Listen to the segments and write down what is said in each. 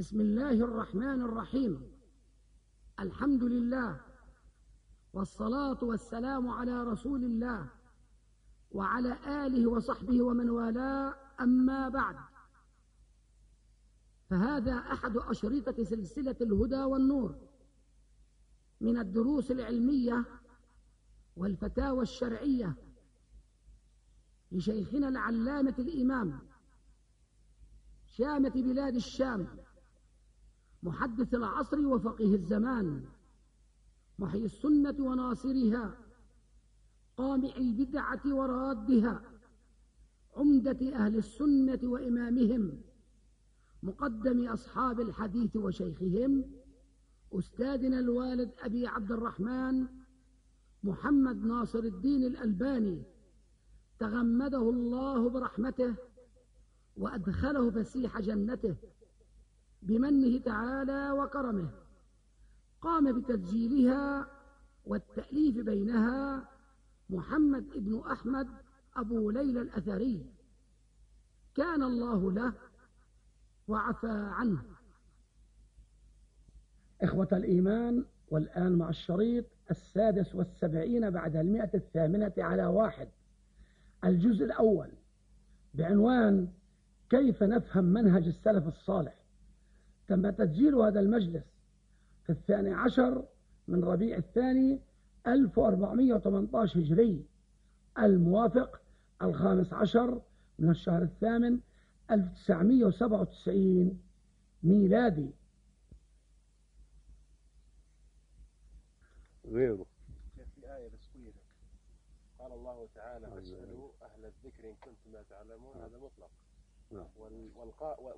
بسم الله الرحمن الرحيم. الحمد لله والصلاة والسلام على رسول الله وعلى آله وصحبه ومن والاه. أما بعد فهذا أحد أشرطة سلسلة الهدى والنور من الدروس العلمية والفتاوى الشرعية لشيخنا العلامة الإمام شامة بلاد الشام محدث العصر وفقه الزمان محيي السنة وناصرها قامع البدعة ورادها عمدة أهل السنة وإمامهم مقدم أصحاب الحديث وشيخهم أستاذنا الوالد أبي عبد الرحمن محمد ناصر الدين الألباني تغمده الله برحمته وأدخله فسيح جنته. بمنه تعالى وكرمه قام بتسجيلها والتأليف بينها محمد ابن أحمد أبو ليلى الأثري. كان الله له وعفى عنه. إخوة الإيمان والآن مع الشريط السادس والسبعين بعد المئة الثامنة على واحد. الجزء الأول بعنوان كيف نفهم منهج السلف الصالح. تم تسجيل هذا المجلس في الثاني عشر من ربيع الثاني 1418 هجري. الموافق الخامس عشر من الشهر الثامن 1997 ميلادي. غيره. في آية بس قال الله تعالى فاسألوا أهل الذكر إن كنتم لا تعلمون. هذا مطلق. نعم.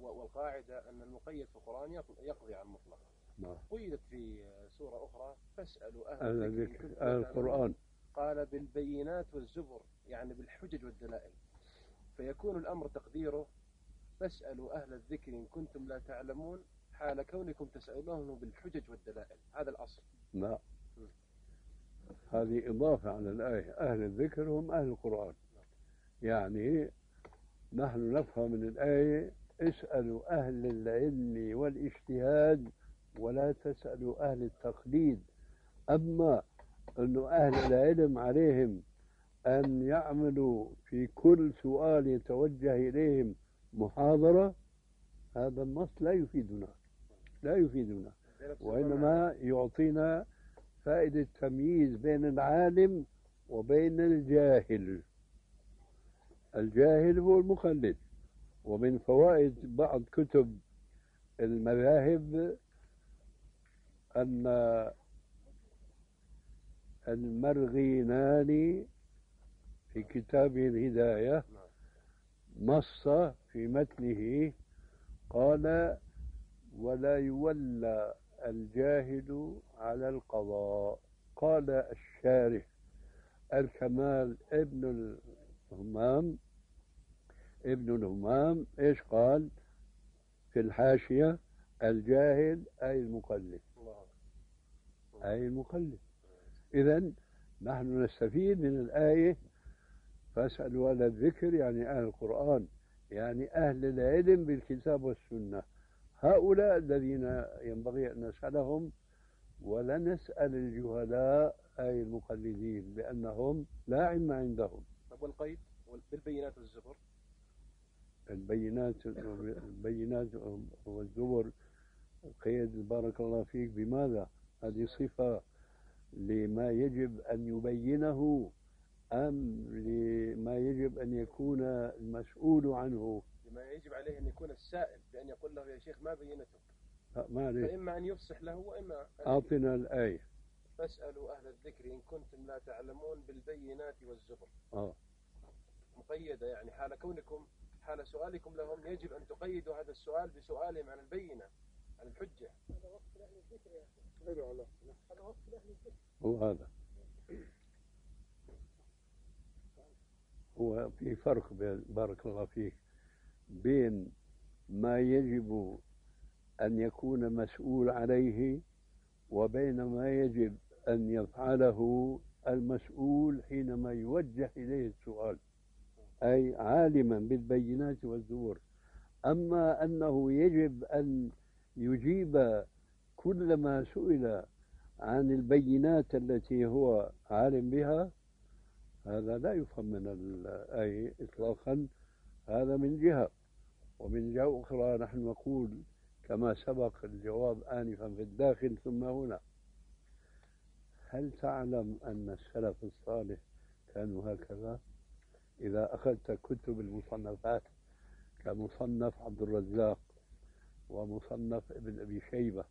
والقاعدة أن المقيد في القرآن يق- يقضي عن المطلق نعم. قيدت في سورة أخرى فاسألوا أهل الذكر أهل. القرآن. قال بالبينات والزبر يعني بالحجج والدلائل. فيكون الأمر تقديره فاسألوا أهل الذكر إن كنتم لا تعلمون حال كونكم تسألونه بالحجج والدلائل. هذا الأصل. لا هذه إضافة على الآية أهل الذكر هم أهل القرآن. يعني نحن نفهم من الآية اسألوا أهل العلم والاجتهاد ولا تسألوا أهل التقليد. أما أنه أهل العلم عليهم أن يعملوا في كل سؤال يتوجه إليهم محاضرة هذا النص لا يفيدنا لا يفيدنا. وإنما يعطينا فائدة تمييز بين العالم وبين الجاهل. الجاهل هو المقلد ومن فوائد بعض كتب المذاهب أن المرغيناني في كتابه الهداية نص في متنه قال ولا يولى الجاهل على القضاء قال الشارح الكمال ابن الهمام ابن الهمام إيش قال؟ في الحاشية الجاهل أي المقلد. أي المقلد. إذا نحن نستفيد من الآية فاسألوا أهل الذكر يعني أهل القرآن يعني أهل العلم بالكتاب والسنة. هؤلاء الذين ينبغي أن نسألهم ولا نسأل الجهلاء أي المقلدين لأنهم لا علم عندهم. والقيد وال- بالبينات والزبر. البينات البينات والزبر. قيد بارك الله فيك بماذا؟ هذه صفة لما يجب أن يبينه أم لما يجب أن يكون المسؤول عنه؟ لما يجب عليه أن يكون السائل بأن يقول له يا شيخ ما ما عليه فإما أن يفصح له وإما أعطنا الآية. فاسألوا أهل الذكر إن كنتم لا تعلمون بالبينات والزبر. آه. مقيدة يعني حال كونكم حال سؤالكم لهم يجب أن تقيدوا هذا السؤال بسؤالهم عن البينة عن الحجة. هو هذا. هو في فرق بارك الله فيك بين ما يجب أن يكون مسؤول عليه وبين ما يجب أن يفعله المسؤول حينما يوجه إليه السؤال. أي عالما بالبينات والزبور. أما أنه يجب أن يجيب كل ما سئل عن البينات التي هو عالم بها هذا لا يفهم من الآية إطلاقا. هذا من جهة. ومن جهة أخرى نحن نقول كما سبق الجواب آنفا في الداخل ثم هنا. هل تعلم أن السلف الصالح كانوا هكذا؟ إذا أخذت كتب المصنفات كمصنف عبد الرزاق ومصنف ابن أبي شيبة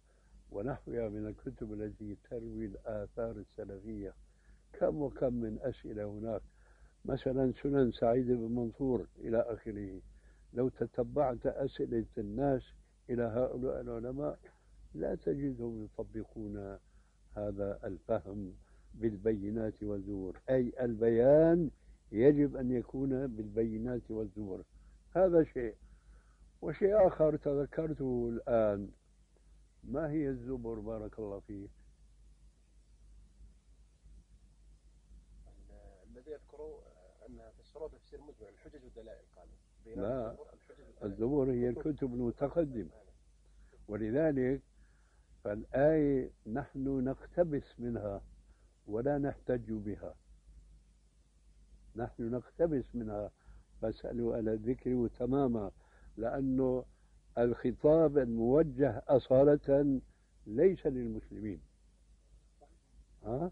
ونحوها من الكتب التي تروي الآثار السلفية كم وكم من أسئلة هناك. مثلا سنن سعيد بن منصور إلى آخره. لو تتبعت أسئلة الناس إلى هؤلاء العلماء لا تجدهم يطبقون هذا الفهم بالبينات والزور أي البيان يجب أن يكون بالبينات والزور هذا شيء. وشيء آخر تذكرته الآن. ما هي الزبر بارك الله فيك الذي يذكروا أنها فسروها تفسير مجمع الحجج والدلائل قالوا لا الزبور هي الكتب المتقدمة. ولذلك فالآية نحن نقتبس منها ولا نحتج بها. نحن نقتبس منها فاسألوا أهل الذكر تماما لأنه الخطاب الموجه أصالة ليس للمسلمين. ها؟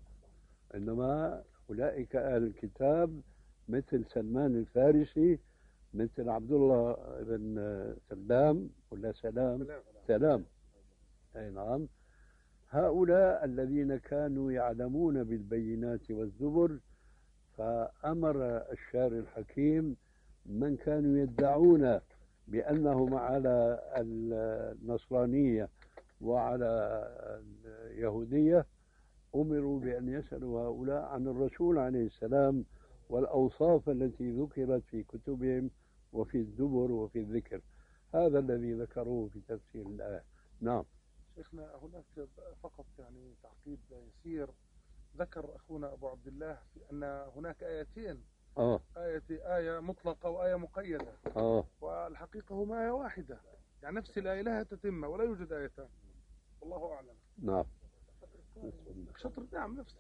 إنما أولئك أهل الكتاب مثل سلمان الفارسي مثل عبد الله بن سلام ولا سلام. سلام. أي نعم. هؤلاء الذين كانوا يعلمون بالبينات والزبر فأمر الشارع الحكيم من كانوا يدعون بأنهم على النصرانية وعلى اليهودية أمروا بأن يسألوا هؤلاء عن الرسول عليه السلام والأوصاف التي ذكرت في كتبهم وفي الزبر وفي الذكر. هذا الذي ذكروه في تفسير الآية. نعم. شيخنا هناك فقط يعني تعقيب يسير. ذكر أخونا أبو عبد الله أن هناك آيتين. آه. آية آية مطلقة وآية مقيدة. آه. والحقيقة هما آية واحدة. يعني نفس الآية لها تتمة ولا يوجد آيتان والله أعلم. نعم. شطر نعم نفس.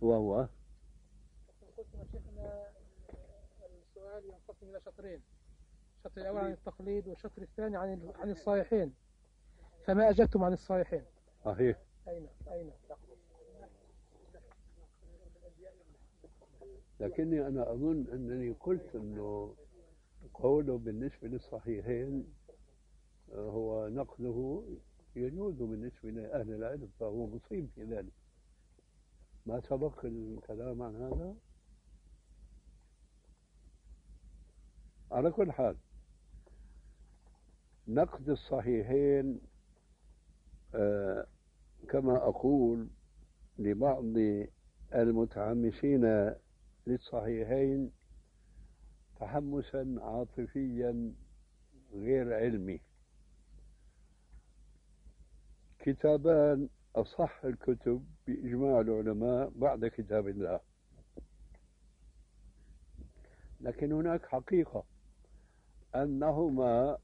وهو؟ قلت شيخنا السؤال ينقسم إلى شطرين. الشطر الأول عن التقليد والشطر الثاني عن عن الصالحين. فما أجبتم عن الصالحين. صحيح. أين أين؟ لكني أنا أظن أنني قلت أنه قوله بالنسبة للصحيحين هو نقله يجوز بالنسبة لأهل العلم فهو مصيب في ذلك. ما سبق الكلام عن هذا؟ على كل حال نقد الصحيحين آه كما أقول لبعض المتحمسين للصحيحين تحمسا عاطفيا غير علمي. كتابان أصح الكتب بإجماع العلماء بعد كتاب الله. لكن هناك حقيقة أنهما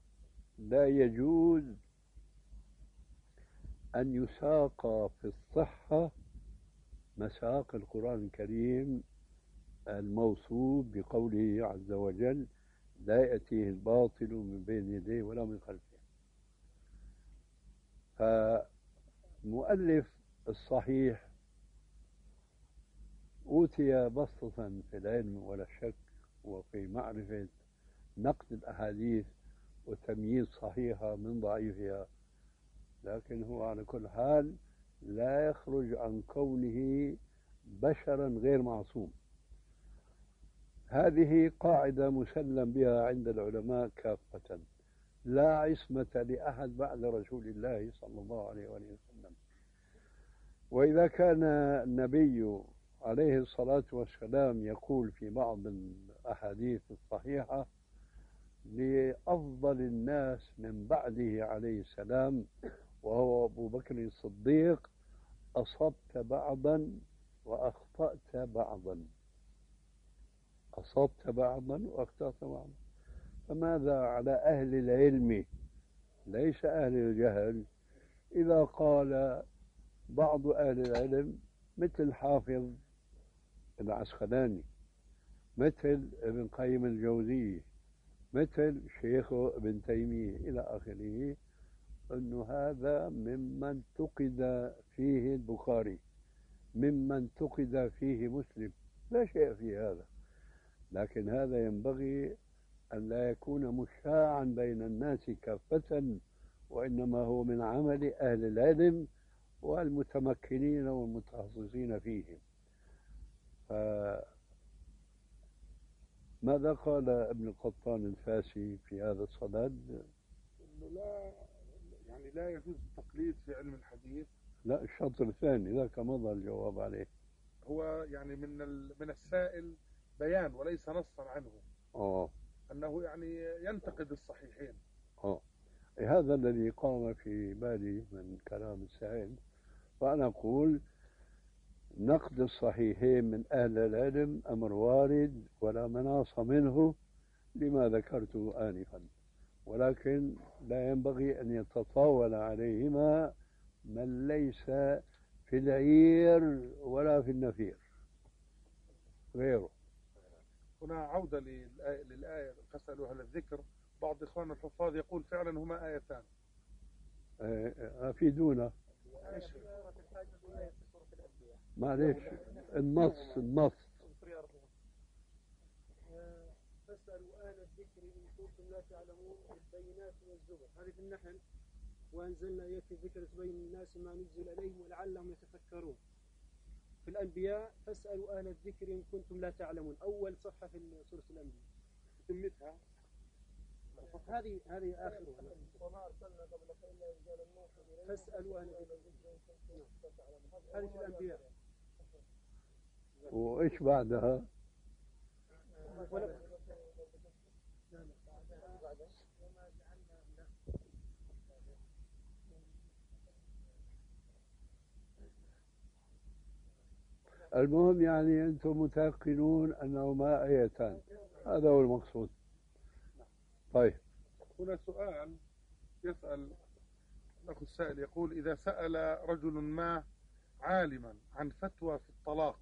لا يجوز أن يساق في الصحة مساق القرآن الكريم الموصوف بقوله عز وجل لا يأتيه الباطل من بين يديه ولا من خلفه. فمؤلف الصحيح أوتي بسطة في العلم ولا شك وفي معرفة نقد الأحاديث وتمييز صحيحة من ضعيفها لكن هو على كل حال لا يخرج عن كونه بشرا غير معصوم. هذه قاعدة مسلم بها عند العلماء كافة. لا عصمة لأحد بعد رسول الله صلى الله عليه وسلم. وإذا كان النبي عليه الصلاة والسلام يقول في بعض الأحاديث الصحيحة لأفضل الناس من بعده عليه السلام وهو أبو بكر الصديق أصبت بعضا وأخطأت بعضا. أصبت بعضا وأخطأت بعضا. فماذا على أهل العلم؟ ليس أهل الجهل. إذا قال بعض أهل العلم مثل حافظ العسقلاني مثل ابن قيم الجوزية مثل شيخه ابن تيمية إلى آخره. أنه هذا ممن تقد فيه البخاري ممن تقد فيه مسلم. لا شيء في هذا. لكن هذا ينبغي أن لا يكون مشاعا بين الناس كافة وإنما هو من عمل أهل العلم والمتمكنين والمتخصصين فيهم. ماذا قال ابن القطان الفاسي في هذا الصدد؟ لا يعني لا يجوز التقليد في علم الحديث. لا الشطر الثاني ذاك مضى الجواب عليه. هو يعني من من السائل بيان وليس نصا عنه. آه. أنه يعني ينتقد الصحيحين. آه. هذا الذي قام في بالي من كلام السائل وأنا أقول نقد الصحيحين من أهل العلم أمر وارد ولا مناص منه لما ذكرته آنفا. ولكن لا ينبغي أن يتطاول عليهما من ليس في العير ولا في النفير. غيره. هنا عودة للآية فاسألوا أهل الذكر بعض إخواننا الحفاظ يقول فعلا هما آيتان. أفيدونا. معلش النص النص. فاسألوا الذكر إن كنتم لا تعلمون بالبينات والزبر. هذه في النحل وأنزلنا إليك الذكر تبين الناس ما نزل إليهم ولعلهم يتفكرون. في الأنبياء فاسألوا أهل الذكر إن كنتم لا تعلمون. أول صفحة في سورة الأنبياء. تمتها هذه هذه آخر. وما أرسلنا قبلك إلا رجالا نوحي فاسألوا أهل الذكر. هذه في الأنبياء. وإيش بعدها؟ المهم يعني أنتم متيقنون أنهما آيتان. هذا هو المقصود. طيب. هنا سؤال يسأل الأخ السائل يقول إذا سأل رجل ما عالما عن فتوى في الطلاق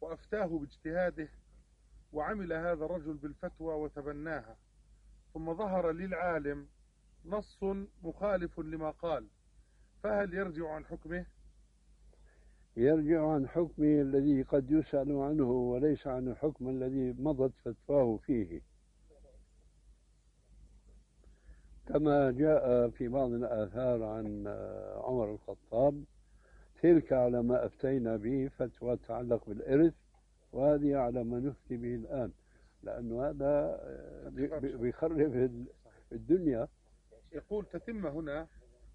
وأفتاه باجتهاده وعمل هذا الرجل بالفتوى وتبناها ثم ظهر للعالم نص مخالف لما قال فهل يرجع عن حكمه؟ يرجع عن حكمه الذي قد يسأل عنه وليس عن الحكم الذي مضت فتواه فيه. كما جاء في بعض الآثار عن عمر الخطاب تلك على ما أفتينا به فتوى تتعلق بالإرث وهذه على ما نفتي به الآن. لأنه هذا بيخرب الدنيا. يقول تتم هنا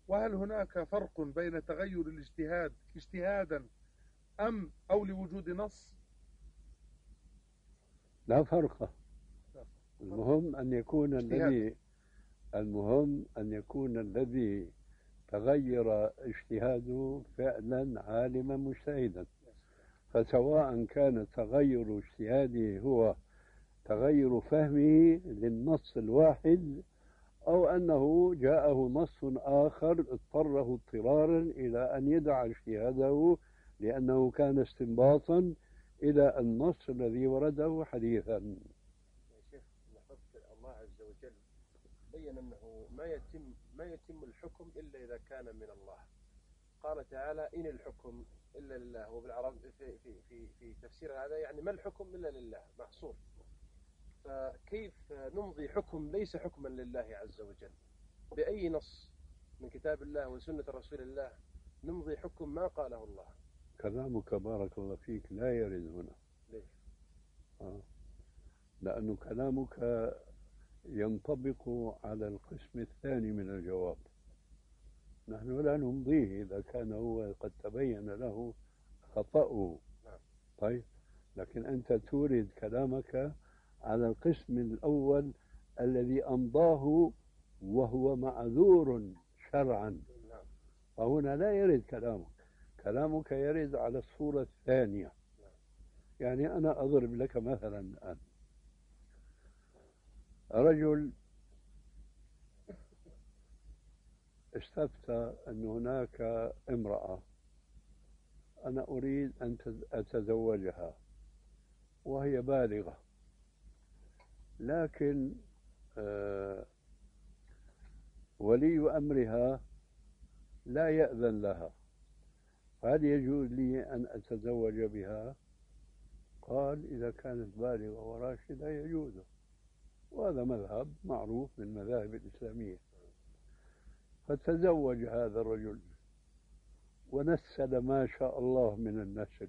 وهل هناك فرق بين تغير الاجتهاد اجتهادا أم أو لوجود نص؟ لا فرق. المهم أن يكون الذي المهم أن يكون الذي تغير اجتهاده فعلا عالما مجتهدا. فسواء كان تغير اجتهاده هو تغير فهمه للنص الواحد أو أنه جاءه نص آخر اضطره اضطرارا إلى أن يدع اجتهاده لأنه كان استنباطا إلى النص الذي ورده حديثا. شيخ الله عز وجل بين أنه ما يتم ما يتم الحكم إلا إذا كان من الله. قال تعالى إن الحكم إلا لله. وبالعرب في, في, في, في تفسير هذا يعني ما الحكم إلا لله؟ محصور. فكيف نمضي حكم ليس حكما لله عز وجل بأي نص من كتاب الله وسنة رسول الله نمضي حكم ما قاله الله كلامك بارك الله فيك لا يرد هنا ليش؟ آه. لأنه كلامك ينطبق على القسم الثاني من الجواب نحن لا نمضيه إذا كان هو قد تبين له خطأه نعم. طيب لكن أنت تورد كلامك على القسم الأول الذي أمضاه وهو معذور شرعا. فهنا لا يرد كلامك. كلامك يرد على الصورة الثانية. يعني أنا أضرب لك مثلا الآن. رجل استفتى أن هناك امرأة. أنا أريد أن أتزوجها. وهي بالغة. لكن آه، ولي أمرها لا يأذن لها. هل يجوز لي أن أتزوج بها. قال إذا كانت بالغة وراشدة يجوز. وهذا مذهب معروف من المذاهب الإسلامية. فتزوج هذا الرجل ونسل ما شاء الله من النسل.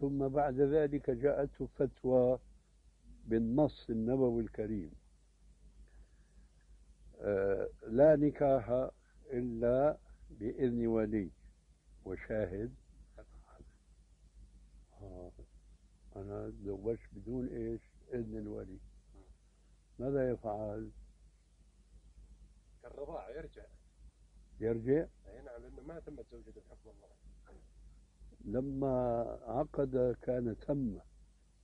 ثم بعد ذلك جاءته فتوى بالنص النبوي الكريم. آه، لا نكاح إلا بإذن ولي وشاهد. آه، أنا تزوجت بدون إيش؟ إذن الولي. ماذا يفعل؟ كالرضاعة يرجع. يرجع؟ أي نعم لأنه ما تمت زوجته بحكم الله. لما عقد كان تم.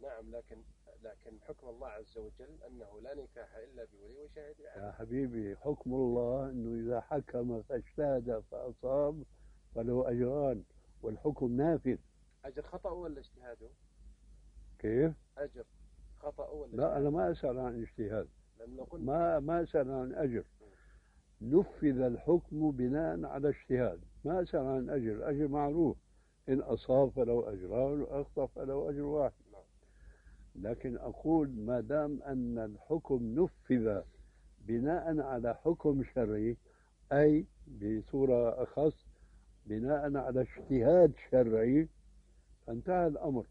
نعم لكن لكن حكم الله عز وجل أنه لا نكاح إلا بولي وشاهد يا حبيبي حكم الله أنه إذا حكم فاجتهد فأصاب فله أجران والحكم نافذ. أجر خطأ ولا اجتهاده؟ كيف؟ أجر خطأ ولا لا أنا ما أسأل عن اجتهاد ما ما أسأل عن أجر. نفذ الحكم بناء على اجتهاد. ما أسأل عن أجر. أجر معروف. إن أصاب فله أجران وأخطأ فله أجر واحد. لكن أقول ما دام أن الحكم نفذ بناء على حكم شرعي أي بصورة أخص بناء على اجتهاد شرعي فانتهى الأمر.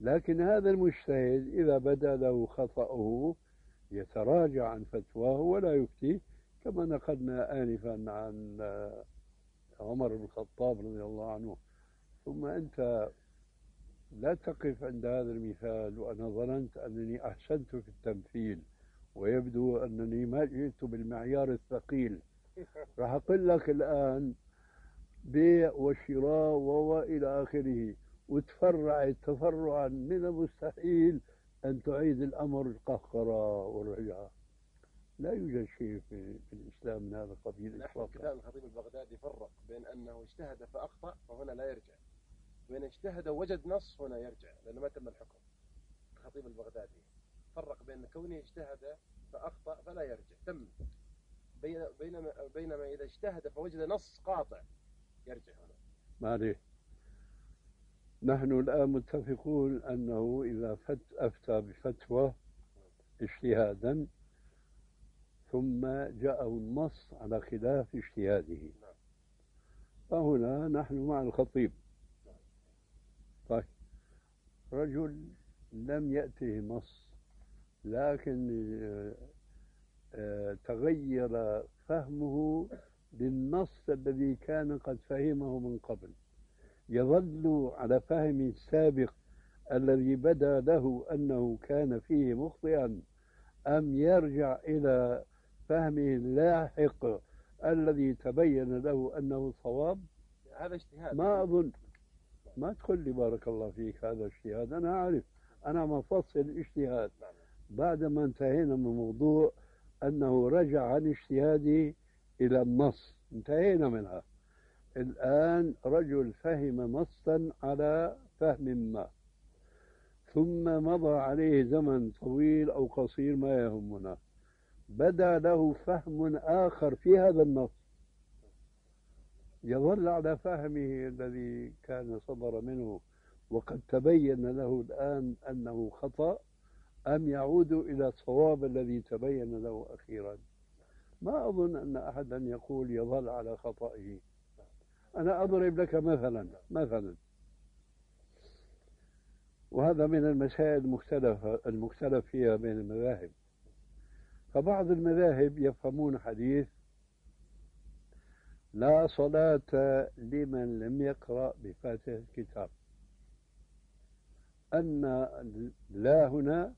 لكن هذا المجتهد إذا بدا له خطأه يتراجع عن فتواه ولا يفتي كما نقلنا آنفا عن عمر بن الخطاب رضي الله عنه. ثم أنت لا تقف عند هذا المثال وأنا ظننت أنني أحسنت في التمثيل ويبدو أنني ما جئت بالمعيار الثقيل. راح أقول لك الآن بيع وشراء وإلى آخره. وتفرعت تفرعا من المستحيل أن تعيد الأمر القهقرة والرجعة. لا يوجد شيء في, الإسلام من هذا القبيل نحن كتاب الخطيب البغدادي فرق بين أنه اجتهد فأخطأ فهنا لا يرجع. وإن اجتهد وجد نص هنا يرجع لأنه ما تم الحكم. الخطيب البغدادي. فرق بين كونه اجتهد فأخطأ فلا يرجع. تم. بينما بينما إذا اجتهد فوجد نص قاطع يرجع هنا. معليش نحن الآن متفقون أنه إذا فت أفتى بفتوى اجتهادا ثم جاءه النص على خلاف اجتهاده. فهنا نحن مع الخطيب. طيب رجل لم يأته نص لكن آه، آه، تغير فهمه للنص الذي كان قد فهمه من قبل. يظل على فهم السابق الذي بدا له أنه كان فيه مخطئا أم يرجع إلى فهمه اللاحق الذي تبين له أنه صواب؟ هذا اجتهاد. ما أظن. ما تقول لي بارك الله فيك هذا اجتهاد؟ أنا أعرف. أنا مفصل الاجتهاد بعدما انتهينا من موضوع أنه رجع عن اجتهاده إلى النص. انتهينا منها. الآن رجل فهم نصا على فهم ما. ثم مضى عليه زمن طويل أو قصير ما يهمنا. بدا له فهم آخر في هذا النص. يظل على فهمه الذي كان صدر منه وقد تبين له الآن أنه خطأ أم يعود إلى الصواب الذي تبين له أخيرا. ما أظن أن أحدا يقول يظل على خطئه. أنا أضرب لك مثلا مثلا. وهذا من المسائل المختلفة المختلف فيها بين المذاهب. فبعض المذاهب يفهمون حديث لا صلاة لمن لم يقرأ بفاتحة الكتاب. أن لا هنا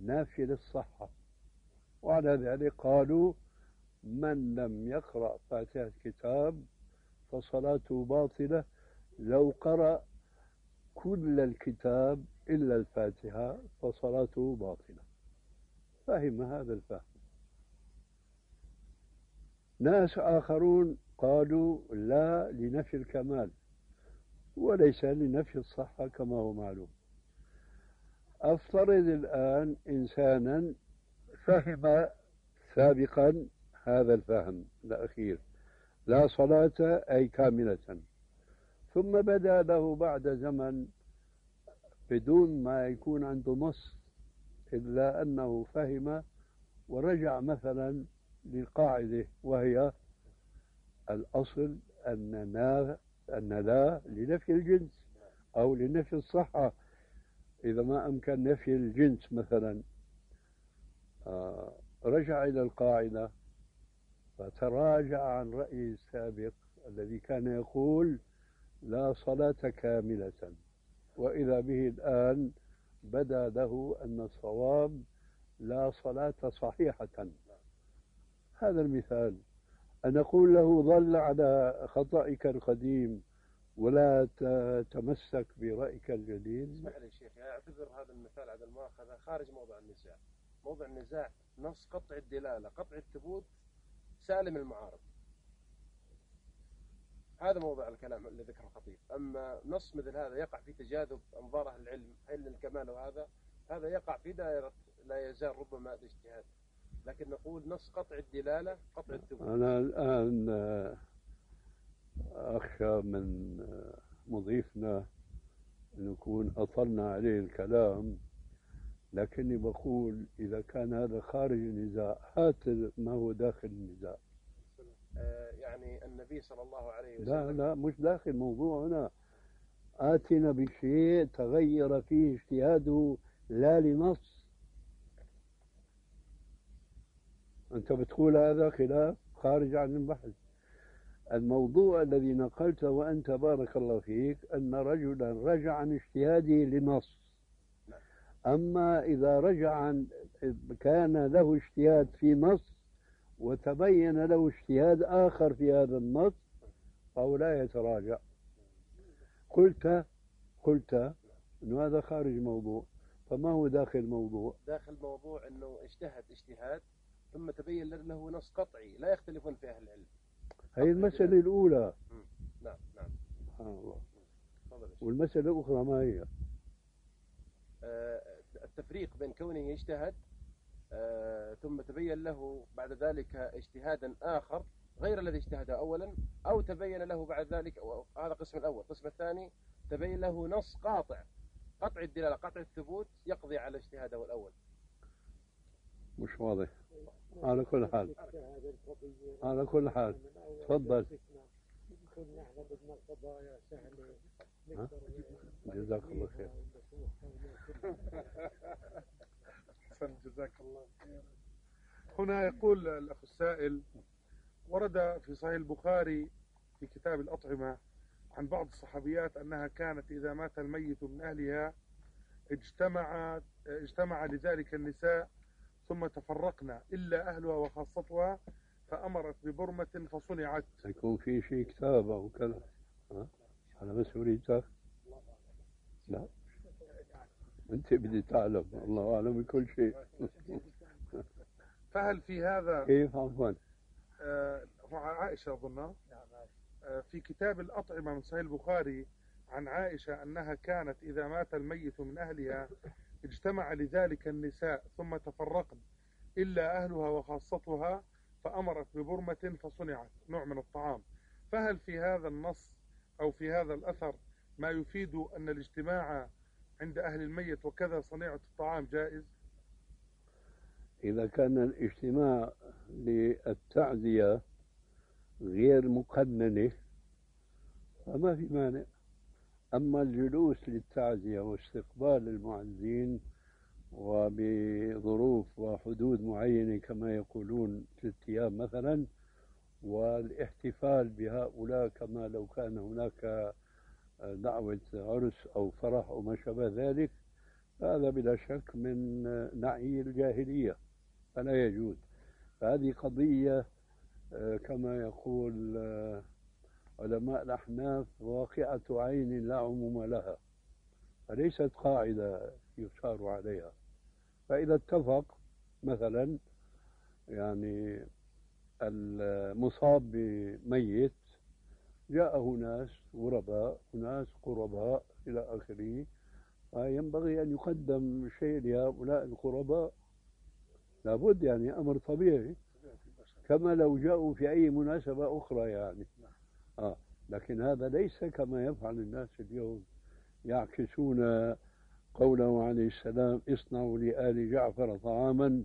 نافية للصحة. وعلى ذلك قالوا من لم يقرأ فاتحة الكتاب فصلاته باطلة لو قرأ كل الكتاب إلا الفاتحة فصلاته باطلة. فهم هذا الفهم. ناس آخرون قالوا لا لنفي الكمال وليس لنفي الصحة كما هو معلوم. أفترض الآن إنسانا فهم سابقا هذا الفهم الأخير لا صلاة أي كاملة. ثم بدا له بعد زمن بدون ما يكون عنده نص إلا أنه فهم ورجع مثلا للقاعدة وهي الأصل أن لا أن لا لنفي الجنس أو لنفي الصحة. إذا ما أمكن نفي الجنس مثلا آه، رجع إلى القاعدة فتراجع عن رأيه السابق الذي كان يقول لا صلاة كاملة. وإذا به الآن بدا له أن الصواب لا صلاة صحيحة. هذا المثال. أن نقول له ظل على خطأك القديم ولا تمسك برأيك الجديد اسمح لي شيخ اعتبر هذا المثال على المؤاخذة خارج موضوع النزاع. موضوع النزاع نص قطع الدلالة قطع الثبوت سالم المعارض. هذا موضوع الكلام اللي ذكره الخطيب أما نص مثل هذا يقع في تجاذب أنظار العلم هل الكمال وهذا هذا يقع في دائرة لا يزال ربما الاجتهاد. لكن نقول نص قطع الدلالة قطع الثبوت أنا الآن أخشى من مضيفنا نكون أطلنا عليه الكلام لكني بقول إذا كان هذا خارج النزاع هات ما هو داخل النزاع. آه، يعني النبي صلى الله عليه وسلم. لا لا مش داخل موضوع هنا. آتنا بشيء تغير فيه اجتهاده لا لنص. أنت بتقول هذا خلاف خارج عن البحث. الموضوع الذي نقلته وأنت بارك الله فيك أن رجلا رجع عن اجتهاده لنص. أما إذا رجع عن كان له اجتهاد في نص وتبين له اجتهاد آخر في هذا النص فهو لا يتراجع. قلت قلت أنه هذا خارج موضوع. فما هو داخل الموضوع داخل موضوع أنه اجتهد اجتهاد ثم تبين له نص قطعي لا يختلفون في أهل العلم. هي المسألة الأولى. نعم نعم. سبحان الله. والمسألة الأخرى ما هي؟ آه، التفريق بين كونه يجتهد آه، ثم تبين له بعد ذلك اجتهادا آخر غير الذي اجتهده أولا أو تبين له بعد ذلك هذا القسم الأول. القسم الثاني تبين له نص قاطع. قطع الدلالة قطع الثبوت يقضي على اجتهاده الأول. مش واضح. على كل حال. على كل حال. تفضل. جزاك الله خير. حسن جزاك الله خير. هنا يقول الأخ السائل ورد في صحيح البخاري في كتاب الأطعمة عن بعض الصحابيات أنها كانت إذا مات الميت من أهلها اجتمع اجتمع لذلك النساء ثم تفرقنا إلا أهلها وخاصتها فأمرت ببرمة فصنعت. يكون في شيء كتاب أو كذا. على مسؤوليتك لا. أنت بدي تعلم. الله أعلم بكل شيء. فهل في هذا؟ كيف؟ عفوا. آه عائشة أظن. آه في كتاب الأطعمة من صحيح البخاري عن عائشة أنها كانت إذا مات الميت من أهلها اجتمع لذلك النساء ثم تفرقن إلا أهلها وخاصتها فأمرت ببرمة فصنعت نوع من الطعام. فهل في هذا النص أو في هذا الأثر ما يفيد أن الاجتماع عند أهل الميت وكذا صنيعة الطعام جائز؟ إذا كان الاجتماع للتعزية غير مقننة فما في مانع. أما الجلوس للتعزية واستقبال المعزين وبظروف وحدود معينة كما يقولون ثلاث أيام مثلا والاحتفال بهؤلاء كما لو كان هناك دعوة عرس أو فرح أو ما شابه ذلك هذا بلا شك من نعي الجاهلية فلا يجوز. فهذه قضية آه، كما يقول آه، علماء الأحناف واقعة عين لا عموم لها فليست قاعدة يشار عليها. فإذا اتفق مثلا يعني المصاب بميت جاءه ناس غرباء وناس قرباء إلى آخره فينبغي أن يقدم شيء لهؤلاء القرباء. لابد يعني أمر طبيعي كما لو جاءوا في أي مناسبة أخرى يعني. لكن هذا ليس كما يفعل الناس اليوم يعكسون قوله عليه السلام اصنعوا لآل جعفر طعاما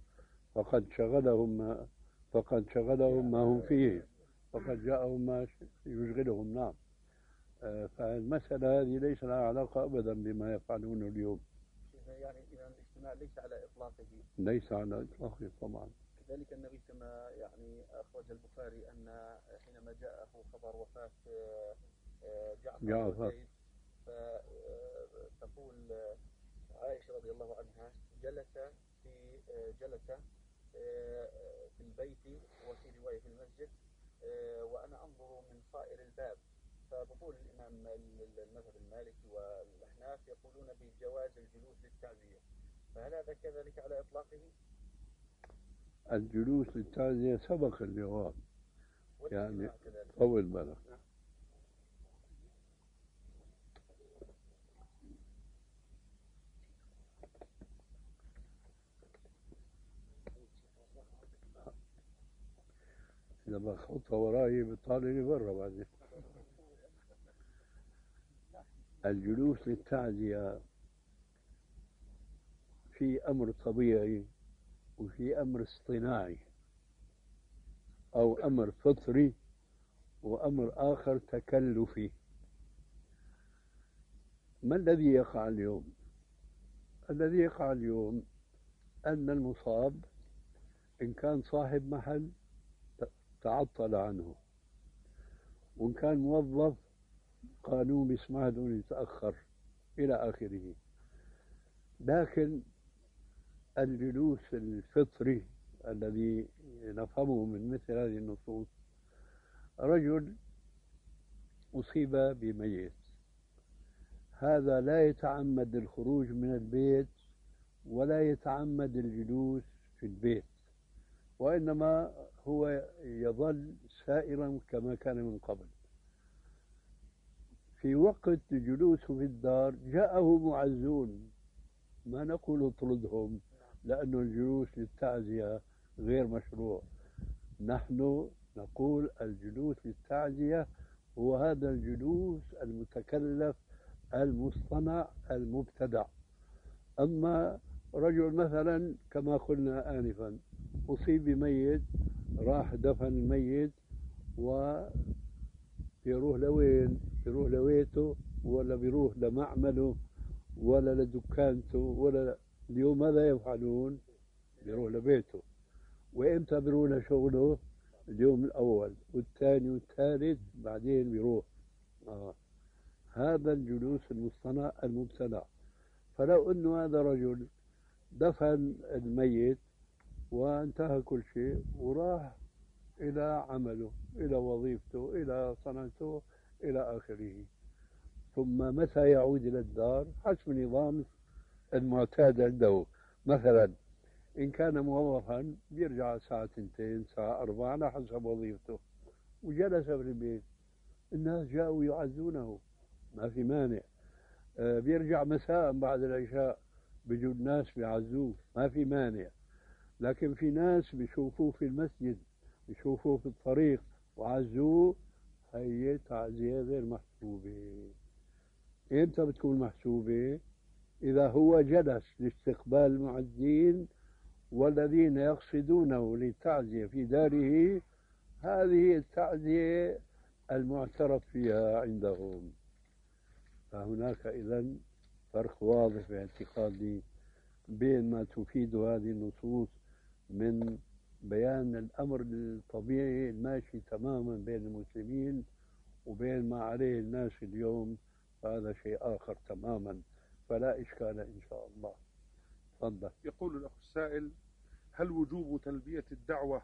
فقد شغلهم ما فقد شغلهم ما هم فيه فقد جاءهم ما يشغلهم. نعم. آه، فالمسألة هذه ليس لها علاقة أبدا بما يفعلونه اليوم. يعني إذا الاجتماع ليس على إطلاقه. ليس على إطلاقه طبعا. كذلك النبي كما يعني أخرج البخاري أن حينما جاءه خبر وفاة آه، جعفر. فتقول عائشة رضي الله عنها جلس في جلس في البيت وفي رواية في المسجد وأنا أنظر من صائر الباب فبقول الإمام المذهب المالكي والأحناف يقولون بجواز الجلوس للتعزية فهل هذا كذلك على إطلاقه؟ الجلوس للتعزية سبق الجواب يعني طول بالك. لما خطها وراي بيطالعني برا بعدين. الجلوس للتعزية في أمر طبيعي. وفي أمر اصطناعي أو أمر فطري وأمر آخر تكلفي. ما الذي يقع اليوم؟ الذي يقع اليوم أن المصاب إن كان صاحب محل تعطل عنه. وإن كان موظف بيسمح له يتأخر إلى آخره. لكن الجلوس الفطري الذي نفهمه من مثل هذه النصوص رجل أصيب بميت. هذا لا يتعمد الخروج من البيت ولا يتعمد الجلوس في البيت وإنما هو يظل سائرا كما كان من قبل. في وقت جلوسه في الدار جاءه معزون ما نقول اطردهم لأن الجلوس للتعزية غير مشروع نحن نقول الجلوس للتعزية هو هذا الجلوس المتكلف المصطنع المبتدع أما رجل مثلا كما قلنا آنفا أصيب بميت راح دفن الميت و بيروح لوين؟ بيروح لويته ولا بيروح لمعمله ولا لدكانته ولا اليوم ماذا يفعلون؟ بيروح لبيته وإمتى بيروح لشغله؟ اليوم الأول والثاني والثالث بعدين بيروح آه. هذا الجلوس المصطنع المبتلع فلو أنه هذا رجل دفن الميت وانتهى كل شيء وراح إلى عمله إلى وظيفته إلى صنعته إلى آخره ثم متى يعود إلى الدار حسب النظام المعتاد عنده. مثلا إن كان موظفا بيرجع الساعة اثنتين ساعة أربعة على حسب وظيفته. وجلس في البيت. الناس جاءوا يعزونه. ما في مانع. آه، بيرجع مساء بعد العشاء. بيجوا الناس بيعزوه. ما في مانع. لكن في ناس بيشوفوه في المسجد بيشوفوه في الطريق. وعزوه هي تعزية غير محسوبة. إمتى بتكون محسوبة؟ إذا هو جلس لاستقبال المعزين والذين يقصدونه للتعزية في داره هذه التعزية المعترف فيها عندهم. فهناك إذا فرق واضح في اعتقادي بين ما تفيد هذه النصوص من بيان الأمر الطبيعي الماشي تماما بين المسلمين وبين ما عليه الناس اليوم فهذا شيء آخر تماما. فلا إشكال إن شاء الله. تفضل. يقول الأخ السائل هل وجوب تلبية الدعوة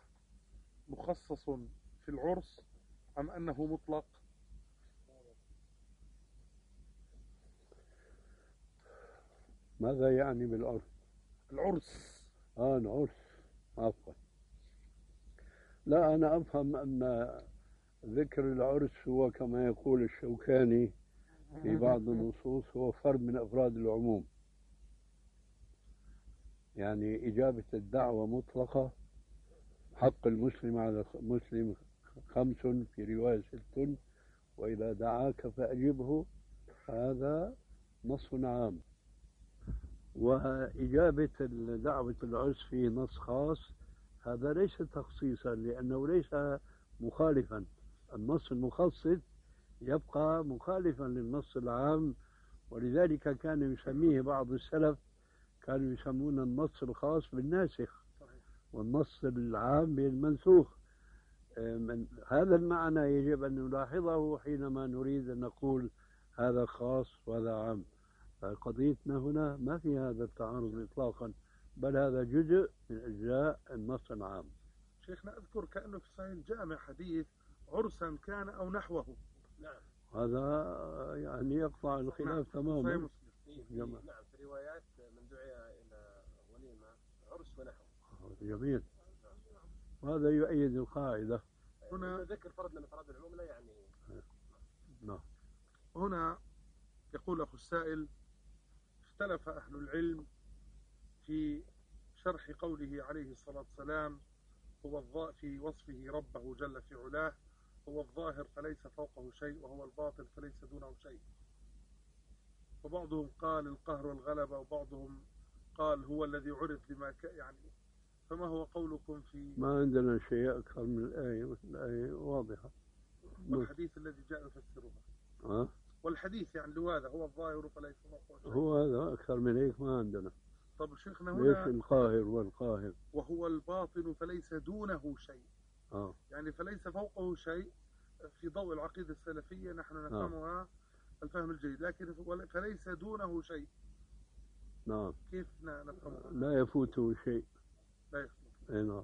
مخصص في العرس أم أنه مطلق؟ ماذا يعني بالعرس؟ العرس. آه العرس. عفوا. لا أنا أفهم أن ذكر العرس هو كما يقول الشوكاني في بعض النصوص هو فرد من أفراد العموم. يعني إجابة الدعوة مطلقة حق المسلم على المسلم خمس في رواية ست وإذا دعاك فأجبه هذا نص عام. وإجابة دعوة العرس في نص خاص هذا ليس تخصيصا لأنه ليس مخالفا. النص المخصص يبقى مخالفا للنص العام ولذلك كان يسميه بعض السلف كانوا يسمون النص الخاص بالناسخ والنص العام بالمنسوخ. من هذا المعنى يجب أن نلاحظه حينما نريد أن نقول هذا خاص وهذا عام. فقضيتنا هنا ما في هذا التعارض إطلاقا بل هذا جزء من أجزاء النص العام. شيخنا أذكر كأنه في صحيح الجامع حديث عرسا كان أو نحوه. نعم. هذا يعني يقطع الخلاف تماما. في في جمع. نعم في روايات من دعي إلى وليمة عرس ونحو. جميل. وهذا يؤيد القاعدة. هنا- ذكر فرد من أفراد العموم لا يعني. نعم. هنا يقول أخو السائل اختلف أهل العلم في شرح قوله عليه الصلاة والسلام هو في وصفه ربه جل في علاه هو الظاهر فليس فوقه شيء وهو الباطن فليس دونه شيء. وبعضهم قال القهر والغلبة وبعضهم قال هو الذي عرف بما ك... يعني فما هو قولكم في ما عندنا شيء أكثر من الآية الآية واضحة. والحديث الذي جاء يفسرها؟ أه؟ والحديث يعني له هذا هو الظاهر فليس فوقه شيء. هو هذا أكثر من هيك ما عندنا. طب شيخنا ليش هنا القاهر والقاهر؟ وهو الباطن فليس دونه شيء. آه. يعني فليس فوقه شيء في ضوء العقيدة السلفية نحن نفهمها الفهم الجيد. لكن فليس دونه شيء. نعم. كيف ن- نفهمها لا يفوته شيء. لا أي نعم.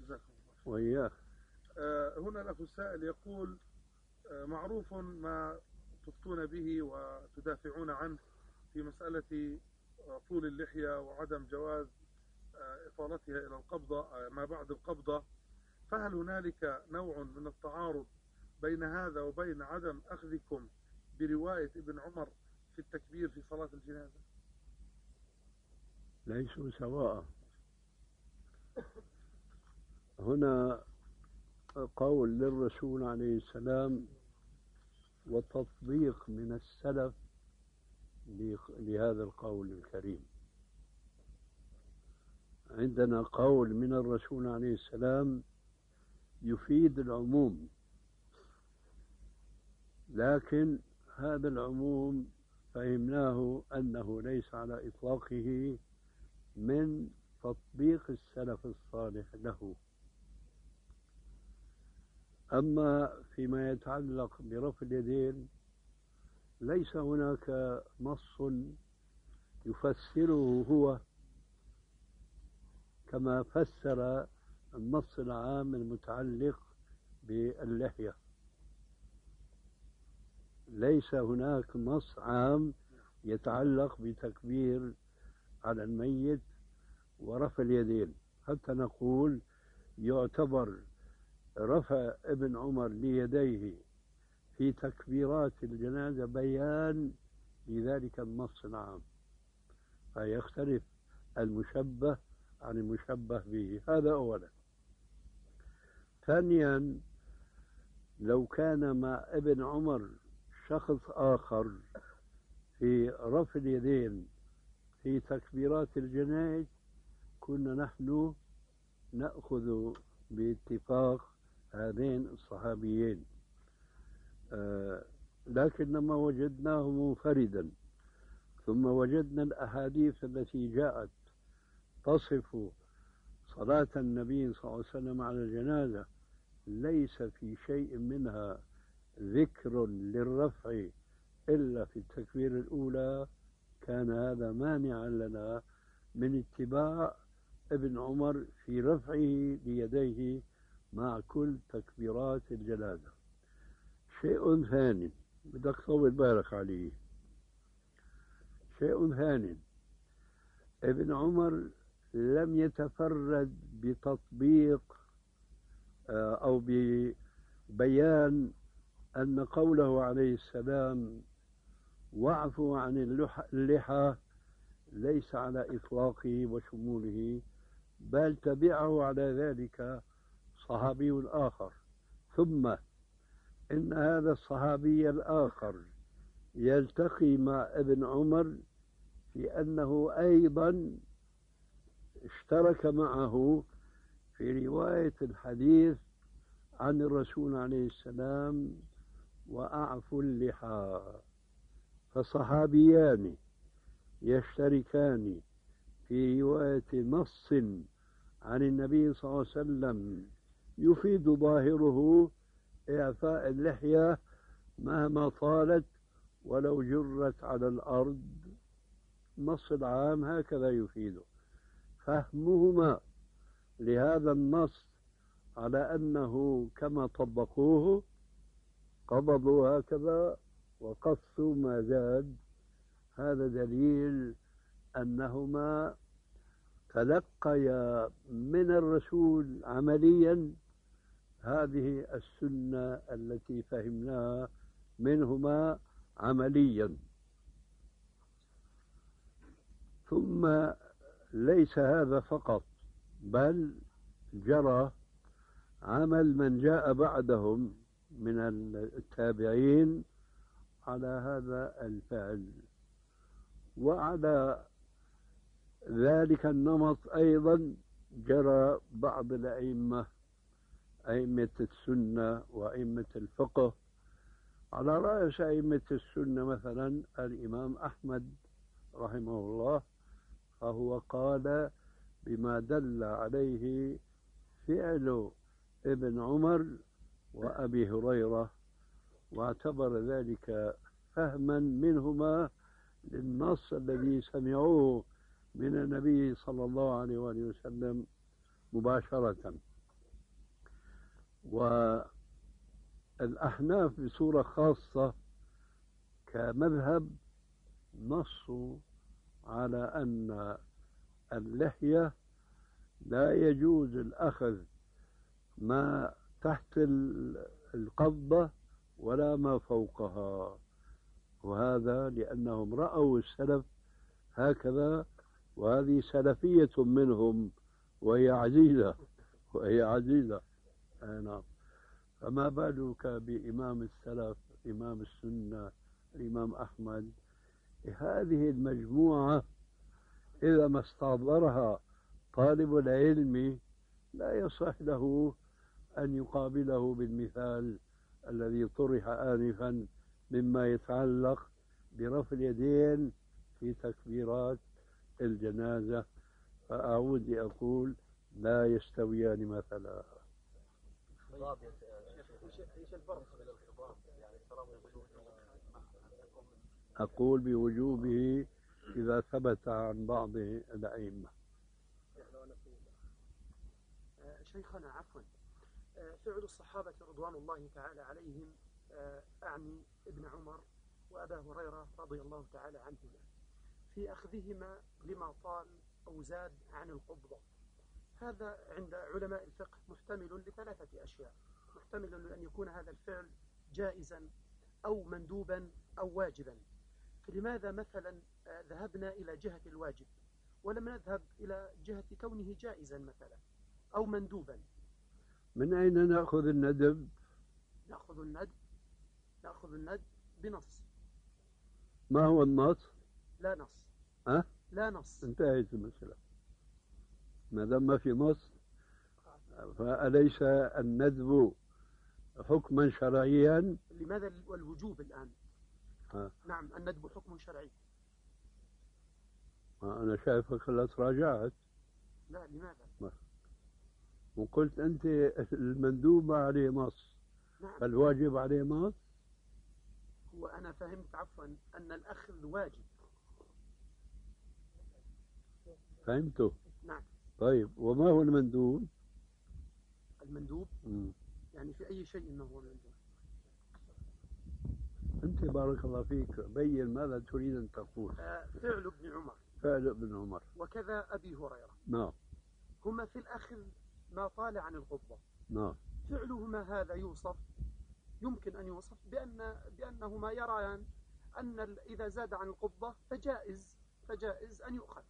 جزاكم الله وإياه. آه، هنا الأخ السائل يقول آه، معروف ما تفتون به وتدافعون عنه في مسألة آه، طول اللحية وعدم جواز آه، إطالتها إلى القبضة آه، ما بعد القبضة. فهل هنالك نوع من التعارض بين هذا وبين عدم أخذكم برواية ابن عمر في التكبير في صلاة الجنازة؟ ليسوا سواء. هنا قول للرسول عليه السلام وتطبيق من السلف لهذا القول الكريم. عندنا قول من الرسول عليه السلام يفيد العموم. لكن هذا العموم فهمناه أنه ليس على إطلاقه من تطبيق السلف الصالح له. أما فيما يتعلق برفع اليدين ليس هناك نص يفسره هو كما فسر النص العام المتعلق باللحية. ليس هناك نص عام يتعلق بتكبير على الميت ورفع اليدين. حتى نقول يعتبر رفع ابن عمر ليديه في تكبيرات الجنازة بيان لذلك النص العام. فيختلف المشبه عن المشبه به. هذا أولا. ثانيا لو كان مع ابن عمر شخص آخر في رفع اليدين في تكبيرات الجنائز كنا نحن نأخذ باتفاق هذين الصحابيين. آه لكنما وجدناه منفردا ثم وجدنا الأحاديث التي جاءت تصف صلاة النبي صلى الله عليه وسلم على الجنازة ليس في شيء منها ذكر للرفع إلا في التكبير الأولى. كان هذا مانعا لنا من اتباع ابن عمر في رفعه ليديه مع كل تكبيرات الجنازة. شيء ثاني بدك طول بالك عليه. شيء ثاني ابن عمر لم يتفرد بتطبيق آه، أو ببيان أن قوله عليه السلام واعفوا عن اللح- اللحى ليس على إطلاقه وشموله بل تبعه على ذلك صحابي آخر ثم إن هذا الصحابي الآخر يلتقي مع ابن عمر في أنه أيضا اشترك معه في رواية الحديث عن الرسول عليه السلام وأعفوا اللحى. فصحابيان يشتركان في رواية نص عن النبي صلى الله عليه وسلم يفيد ظاهره إعفاء اللحية مهما طالت ولو جرت على الأرض. النص العام هكذا يفيده. فهمهما لهذا النص على أنه كما طبقوه قبضوا هكذا وقصوا ما زاد. هذا دليل أنهما تلقيا من الرسول عمليا. هذه السنة التي فهمناها منهما عمليا. ثم ليس هذا فقط بل جرى عمل من جاء بعدهم من التابعين على هذا الفعل. وعلى ذلك النمط أيضا جرى بعض الأئمة أئمة السنة وأئمة الفقه. على رأس أئمة السنة مثلا الإمام أحمد رحمه الله فهو قال بما دل عليه فعل ابن عمر وأبي هريرة واعتبر ذلك فهما منهما للنص الذي سمعوه من النبي صلى الله عليه وآله وسلم مباشرة. والأحناف بصورة خاصة كمذهب نصوا على أن اللحية لا يجوز الأخذ ما تحت القبضة ولا ما فوقها. وهذا لأنهم رأوا السلف هكذا وهذه سلفية منهم وهي عزيزة وهي عزيزة. أي نعم. فما بالك بإمام السلف إمام السنة الإمام أحمد؟ هذه المجموعة إذا ما استحضرها طالب العلم لا يصح له أن يقابله بالمثال الذي طرح آنفا مما يتعلق برفع اليدين في تكبيرات الجنازة فأعود لأقول لا يستويان مثلا يعني أقول بوجوبه إذا ثبت عن بعض الأئمة. شيخنا عفوا. فعل الصحابة رضوان الله تعالى عليهم أعني ابن عمر وأبا هريرة رضي الله تعالى عنهما. في أخذهما لما طال أو زاد عن القبضة. هذا عند علماء الفقه محتمل لثلاثة أشياء. محتمل لأن يكون هذا الفعل جائزا أو مندوبا أو واجبا. فلماذا مثلا آه، ذهبنا إلى جهة الواجب؟ ولم نذهب إلى جهة كونه جائزا مثلا أو مندوبا. من أين نأخذ الندب؟ نأخذ الند نأخذ الند بنص. ما هو النص؟ لا نص. أه؟ لا نص. انتهت المسألة. ما دام ما في نص فأليس الندب حكما شرعيا؟ لماذا الوجوب الآن؟ نعم الندب حكم شرعي. ما أنا شايفك هلا تراجعت لا لماذا؟ وقلت أنت المندوب ما عليه نص. نعم. فالواجب عليه نص؟ هو أنا فهمت عفوا أن الأخذ واجب. فهمته. نعم. طيب وما هو المندوب؟ المندوب؟ مم. يعني في أي شيء ما هو مندوب أنت بارك الله فيك بين ماذا تريد أن تقول؟ آه، فعل ابن عمر. فعل ابن عمر. وكذا أبي هريرة. نعم. هما في الأخذ ما طال عن الغضة نعم. فعلهما هذا يوصف يمكن أن يوصف بأن بأنهما يريان أن إذا زاد عن القبضة فجائز فجائز أن يؤخذ.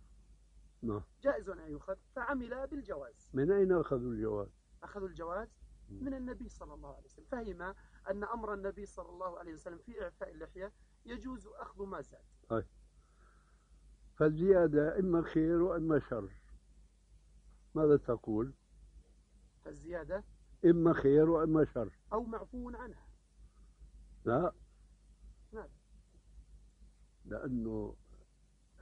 نعم. جائز أن يؤخذ فعمل بالجواز. من أين أخذوا الجواز؟ أخذوا الجواز من النبي صلى الله عليه وسلم. فهم أن أمر النبي صلى الله عليه وسلم في إعفاء اللحية يجوز أخذ ما زاد. فالزيادة إما خير وإما شر. ماذا تقول؟ فالزيادة إما خير وإما شر. أو معفو عنها. لا. نعم. لأنه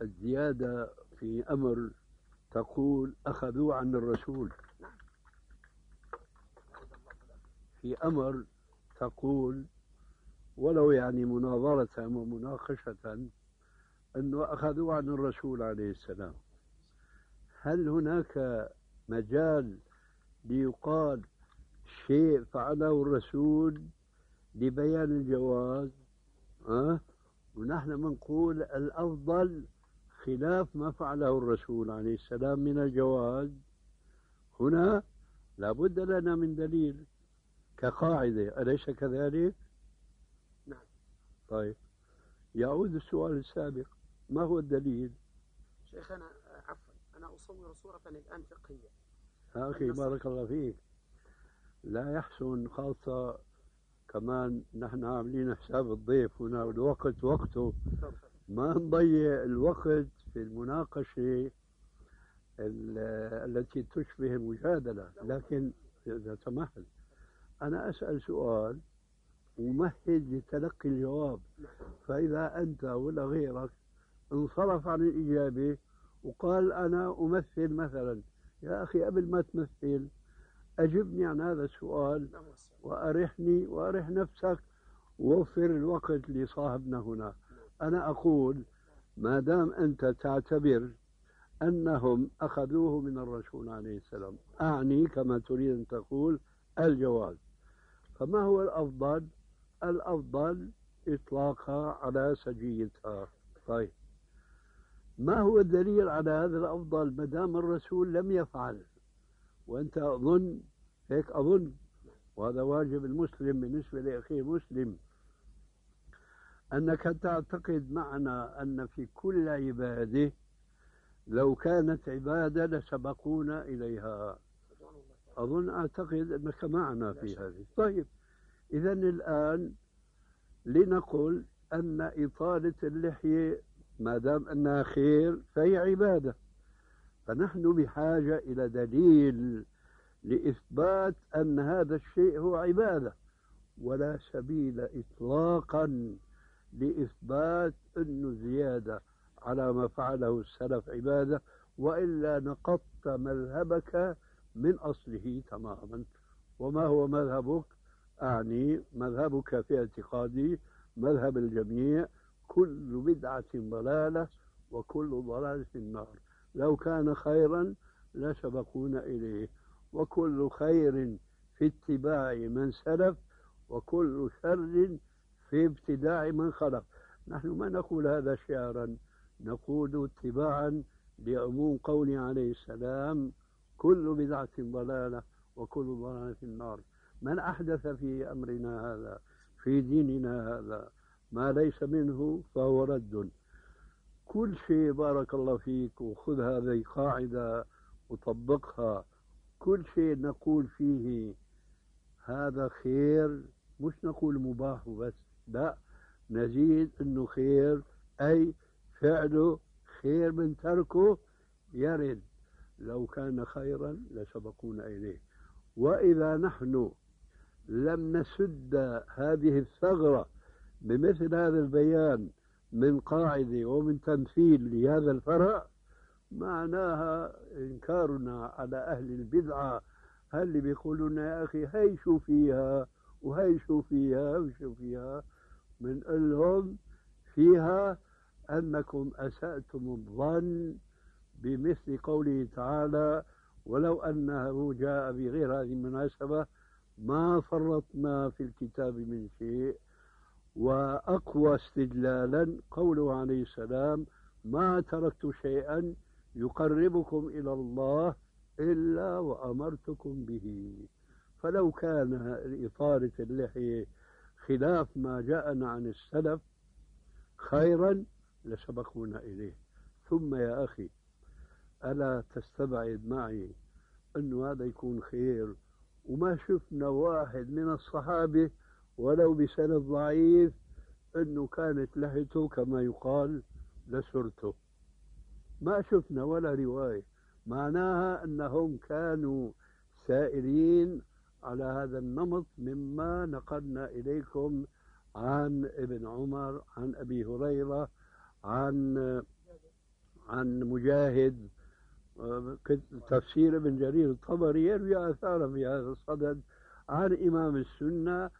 الزيادة في أمر تقول أخذوا عن الرسول. نعم. في أمر تقول ولو يعني مناظرة ومناقشة أنه أخذوا عن الرسول عليه السلام. هل هناك مجال ليقال شيء فعله الرسول لبيان الجواز؟ أه؟ ونحن بنقول الأفضل خلاف ما فعله الرسول عليه السلام من الجواز. هنا لابد لنا من دليل. كقاعدة أليس كذلك؟ نعم. طيب. يعود السؤال السابق. ما هو الدليل؟ شيخنا آه، عفوا أنا أصور صورة الآن فقهية. يا أخي بارك الله فيك. لا يحسن خاصة كمان نحن عاملين حساب الضيف هنا والوقت وقته. ما نضيع الوقت في المناقشة ال- التي تشبه المجادلة لكن إذا سمحت أنا أسأل سؤال ومهد لتلقي الجواب. فإذا أنت ولا غيرك انصرف عن الإجابة وقال أنا أمثل مثلا. يا أخي قبل ما تمثل أجبني عن هذا السؤال وأرحني وأرح نفسك ووفر الوقت لصاحبنا هنا. أنا أقول ما دام أنت تعتبر أنهم أخذوه من الرسول عليه السلام أعني كما تريد أن تقول الجواز فما هو الأفضل؟ الأفضل إطلاقها على سجيتها. طيب. ما هو الدليل على هذا الأفضل؟ ما دام الرسول لم يفعل. وأنت أظن هيك أظن وهذا واجب المسلم بالنسبة لأخيه مسلم أنك تعتقد معنا أن في كل عبادة لو كانت عبادة لسبقونا إليها. أظن أعتقد أنك معنا في هذه. طيب إذا الآن لنقل أن إطالة اللحية ما دام أنها خير فهي عبادة. فنحن بحاجة إلى دليل لإثبات أن هذا الشيء هو عبادة ولا سبيل إطلاقا لإثبات أنه زيادة على ما فعله السلف عبادة وإلا نقضت مذهبك من أصله تماما. وما هو مذهبك؟ أعني مذهبك في اعتقادي مذهب الجميع كل بدعة ضلالة وكل ضلالة في النار. لو كان خيرا لسبقونا إليه. وكل خير في اتباع من سلف وكل شر في ابتداع من خلق. نحن ما نقول هذا شعرا. نقول اتباعا لعموم قوله عليه السلام كل بدعة ضلالة وكل ضلالة في النار. من أحدث في أمرنا هذا في ديننا هذا ما ليس منه فهو رد. كل شيء بارك الله فيك وخذ هذه قاعدة وطبقها. كل شيء نقول فيه هذا خير مش نقول مباح بس لا. نزيد إنه خير أي فعله خير من تركه يرد. لو كان خيرا لسبقونا إليه. وإذا نحن لم نسد هذه الثغرة بمثل هذا البيان من قاعدة ومن تمثيل لهذا الفرع معناها إنكارنا على أهل البدعة. هل لنا يا أخي هي شو فيها وهي شو فيها وشو فيها؟ بنقول لهم فيها أنكم أسأتم الظن بمثل قوله تعالى ولو أنه جاء بغير هذه المناسبة ما فرطنا في الكتاب من شيء وأقوى استدلالا قوله عليه السلام ما تركت شيئا يقربكم إلى الله إلا وأمرتكم به. فلو كان إطالة اللحية خلاف ما جاءنا عن السلف خيرا لسبقونا إليه. ثم يا أخي ألا تستبعد معي أنه هذا يكون خير؟ وما شفنا واحد من الصحابة ولو بسند ضعيف أنه كانت لهته كما يقال لسرته. ما شفنا ولا رواية. معناها أنهم كانوا سائرين على هذا النمط مما نقلنا إليكم عن ابن عمر عن أبي هريرة عن عن مجاهد تفسير ابن جرير الطبري يروي آثارا في هذا الصدد عن إمام السنة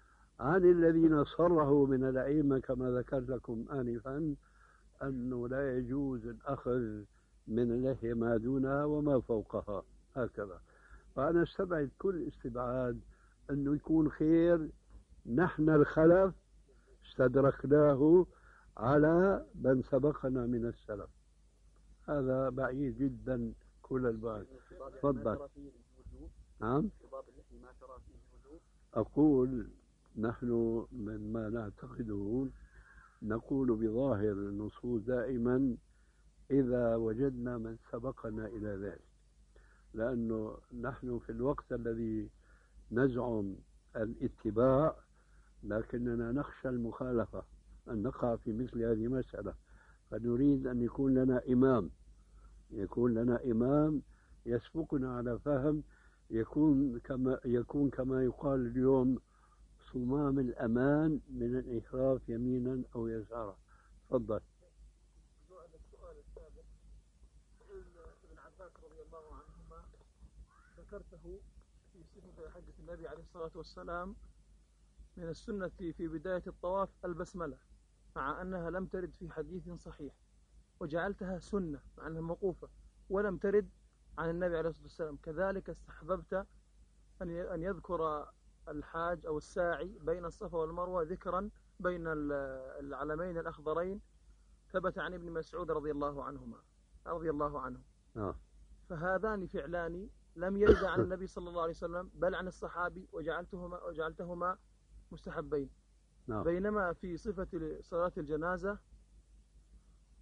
عن الذين صرهوا من الأئمة كما ذكرت لكم آنفا أنه لا يجوز الأخذ من اللحية ما دونها وما فوقها هكذا. فأنا استبعد كل استبعاد أنه يكون خير. نحن الخلف استدركناه على من سبقنا من السلف. هذا بعيد جدا كل البعد تفضل. نعم. أقول نحن من ما نعتقده نقول بظاهر النصوص دائما إذا وجدنا من سبقنا إلى ذلك. لأنه نحن في الوقت الذي نزعم الاتباع لكننا نخشى المخالفة أن نقع في مثل هذه المسألة. فنريد أن يكون لنا إمام. يكون لنا إمام يسبقنا على فهم يكون كما يكون كما يقال اليوم صمام الأمان من الإنحراف يمينا أو يسارا. تفضل. ابن عباس رضي الله عنهما ذكرته في صفة حجة النبي عليه الصلاة والسلام من السنة في بداية الطواف البسملة مع أنها لم ترد في حديث صحيح. وجعلتها سنة مع أنها موقوفة ولم ترد عن النبي عليه الصلاة والسلام كذلك استحببت أن يذكر الحاج أو الساعي بين الصفا والمروة ذكرا بين العلمين الأخضرين ثبت عن ابن مسعود رضي الله عنهما رضي الله عنه آه. فهذان فعلان لم يرد عن النبي صلى الله عليه وسلم بل عن الصحابي وجعلتهما وجعلتهما مستحبين نعم. بينما في صفة صلاة الجنازة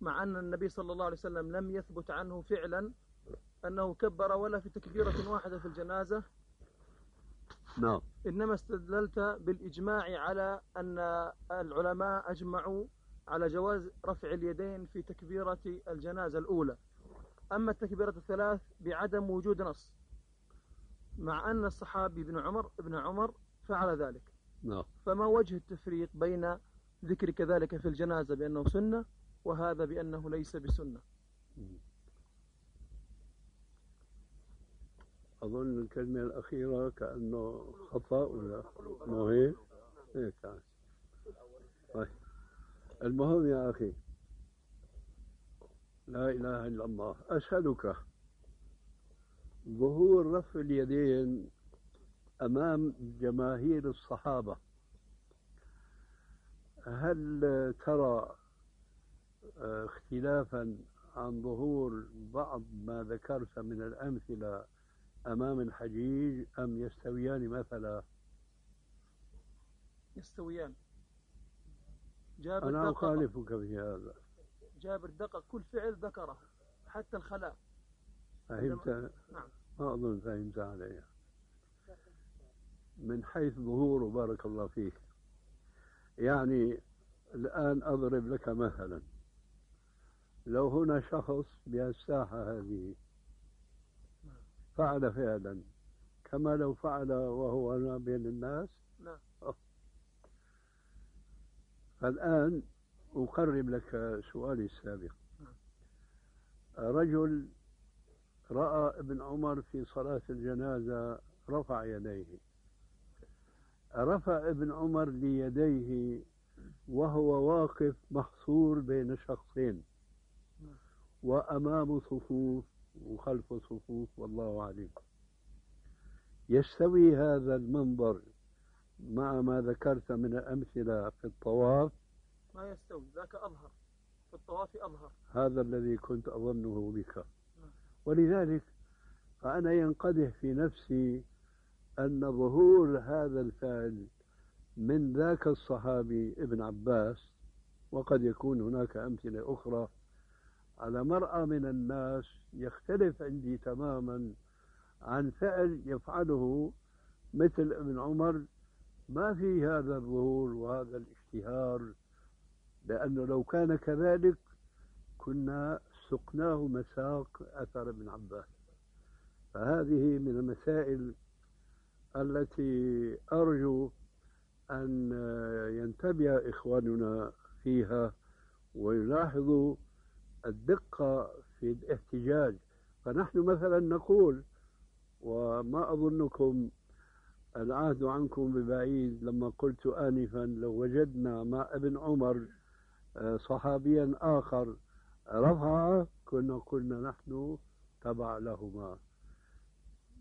مع أن النبي صلى الله عليه وسلم لم يثبت عنه فعلا أنه كبر ولا في تكبيرة واحدة في الجنازة. نعم. إنما استدللت بالإجماع على أن العلماء أجمعوا على جواز رفع اليدين في تكبيرة الجنازة الأولى. أما التكبيرة الثلاث بعدم وجود نص مع أن الصحابي ابن عمر ابن عمر فعل ذلك. نعم. فما وجه التفريق بين ذكر كذلك في الجنازة بأنه سنة وهذا بأنه ليس بسنة. أظن الكلمة الأخيرة كأنه خطأ ولا مو هيك؟ هيك طيب. المهم يا أخي لا إله إلا الله أسألك ظهور رفع اليدين أمام جماهير الصحابة هل ترى اختلافا عن ظهور بعض ما ذكرت من الأمثلة أمام الحجيج أم يستويان مثلا؟ يستويان. جابر أنا أخالفك في هذا. جابر دقق. كل فعل ذكره حتى الخلاء. فهمت؟ نعم. ما أظن فهمت علي من حيث ظهوره بارك الله فيك. يعني الآن أضرب لك مثلا. لو هنا شخص بهالساحة هذه. فعل فعلا. كما لو فعل وهو هنا بين الناس. نعم. فالآن أقرب لك سؤالي السابق. رجل رأى ابن عمر في صلاة الجنازة رفع يديه. رفع ابن عمر ليديه وهو واقف محصور بين شخصين. وأمام صفوف وخلف صفوف والله أعلم يستوي هذا المنظر مع ما ذكرت من الأمثلة في الطواف. ما يستوي ذاك أظهر. في الطواف أظهر. هذا الذي كنت أظنه بك. ولذلك فأنا ينقدح في نفسي أن ظهور هذا الفعل من ذاك الصحابي ابن عباس وقد يكون هناك أمثلة أخرى على مرأى من الناس يختلف عندي تماما عن فعل يفعله مثل ابن عمر. ما في هذا الظهور وهذا الاشتهار لأنه لو كان كذلك كنا سقناه مساق أثر ابن عباس. فهذه من المسائل التي أرجو أن ينتبه إخواننا فيها ويلاحظوا الدقة في الاحتجاج فنحن مثلا نقول وما أظنكم العهد عنكم ببعيد لما قلت آنفا لو وجدنا مع ابن عمر آه، صحابيا آخر رفع كنا قلنا نحن تبع لهما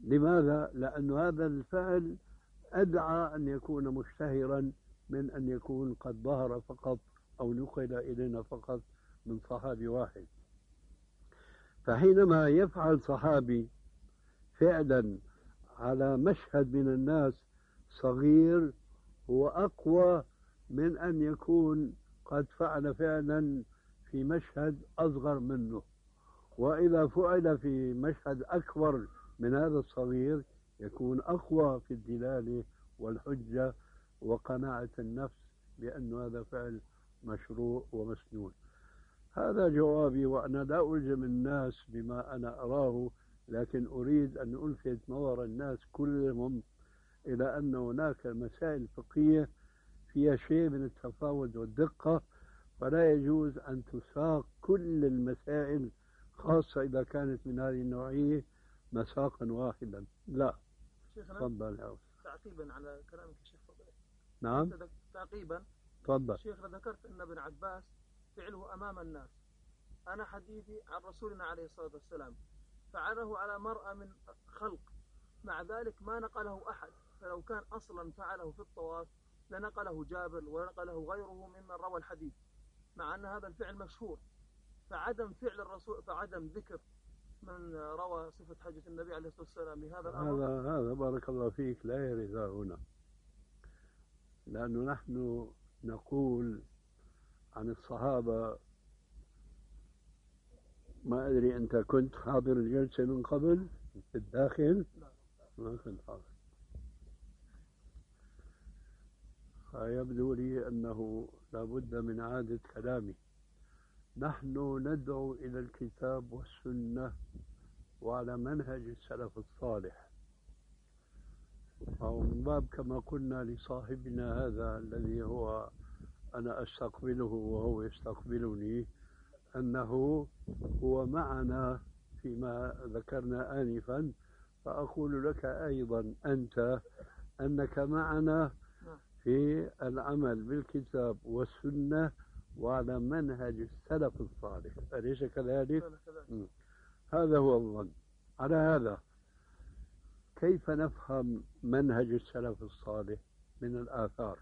لماذا؟ لأن هذا الفعل أدعى أن يكون مشتهرا من أن يكون قد ظهر فقط أو نقل إلينا فقط من صحابي واحد. فحينما يفعل صحابي فعلا على مشهد من الناس صغير هو أقوى من أن يكون قد فعل فعلا في مشهد أصغر منه. وإذا فعل في مشهد أكبر من هذا الصغير يكون أقوى في الدلالة والحجة وقناعة النفس بأن هذا فعل مشروع ومسنون. هذا جوابي وأنا لا ألزم الناس بما أنا أراه لكن أريد أن ألفت نظر الناس كلهم إلى أن هناك مسائل فقهية فيها شيء من التفاوت والدقة فلا يجوز أن تساق كل المسائل خاصة إذا كانت من هذه النوعية مساقا واحدا. لا. تفضل تعقيبا على كلامك الشيخ فضل نعم. تعقيبا. تفضل. شيخ ذكرت أن ابن عباس فعله أمام الناس. أنا حديثي عن رسولنا عليه الصلاة والسلام. فعله على مرأة من خلق. مع ذلك ما نقله أحد. فلو كان أصلا فعله في الطواف لنقله جابر ونقله غيره ممن روى الحديث. مع أن هذا الفعل مشهور. فعدم فعل الرسول فعدم ذكر من روى صفة حجة النبي عليه الصلاة والسلام لهذا الأمر. هذا هذا بارك الله فيك لا يرد هنا لأنه نحن نقول عن الصحابة. ما أدري أنت كنت حاضر الجلسة من قبل في الداخل؟ ما كنت حاضر. فيبدو لي أنه لابد من إعادة كلامي. نحن ندعو إلى الكتاب والسنة وعلى منهج السلف الصالح. أو من باب كما قلنا لصاحبنا هذا الذي هو أنا أستقبله وهو يستقبلني أنه هو معنا فيما ذكرنا آنفا. فأقول لك أيضا أنت أنك معنا في العمل بالكتاب والسنة وعلى منهج السلف الصالح. أليس كذلك؟ هذا هو الظن. على هذا كيف نفهم منهج السلف الصالح من الآثار؟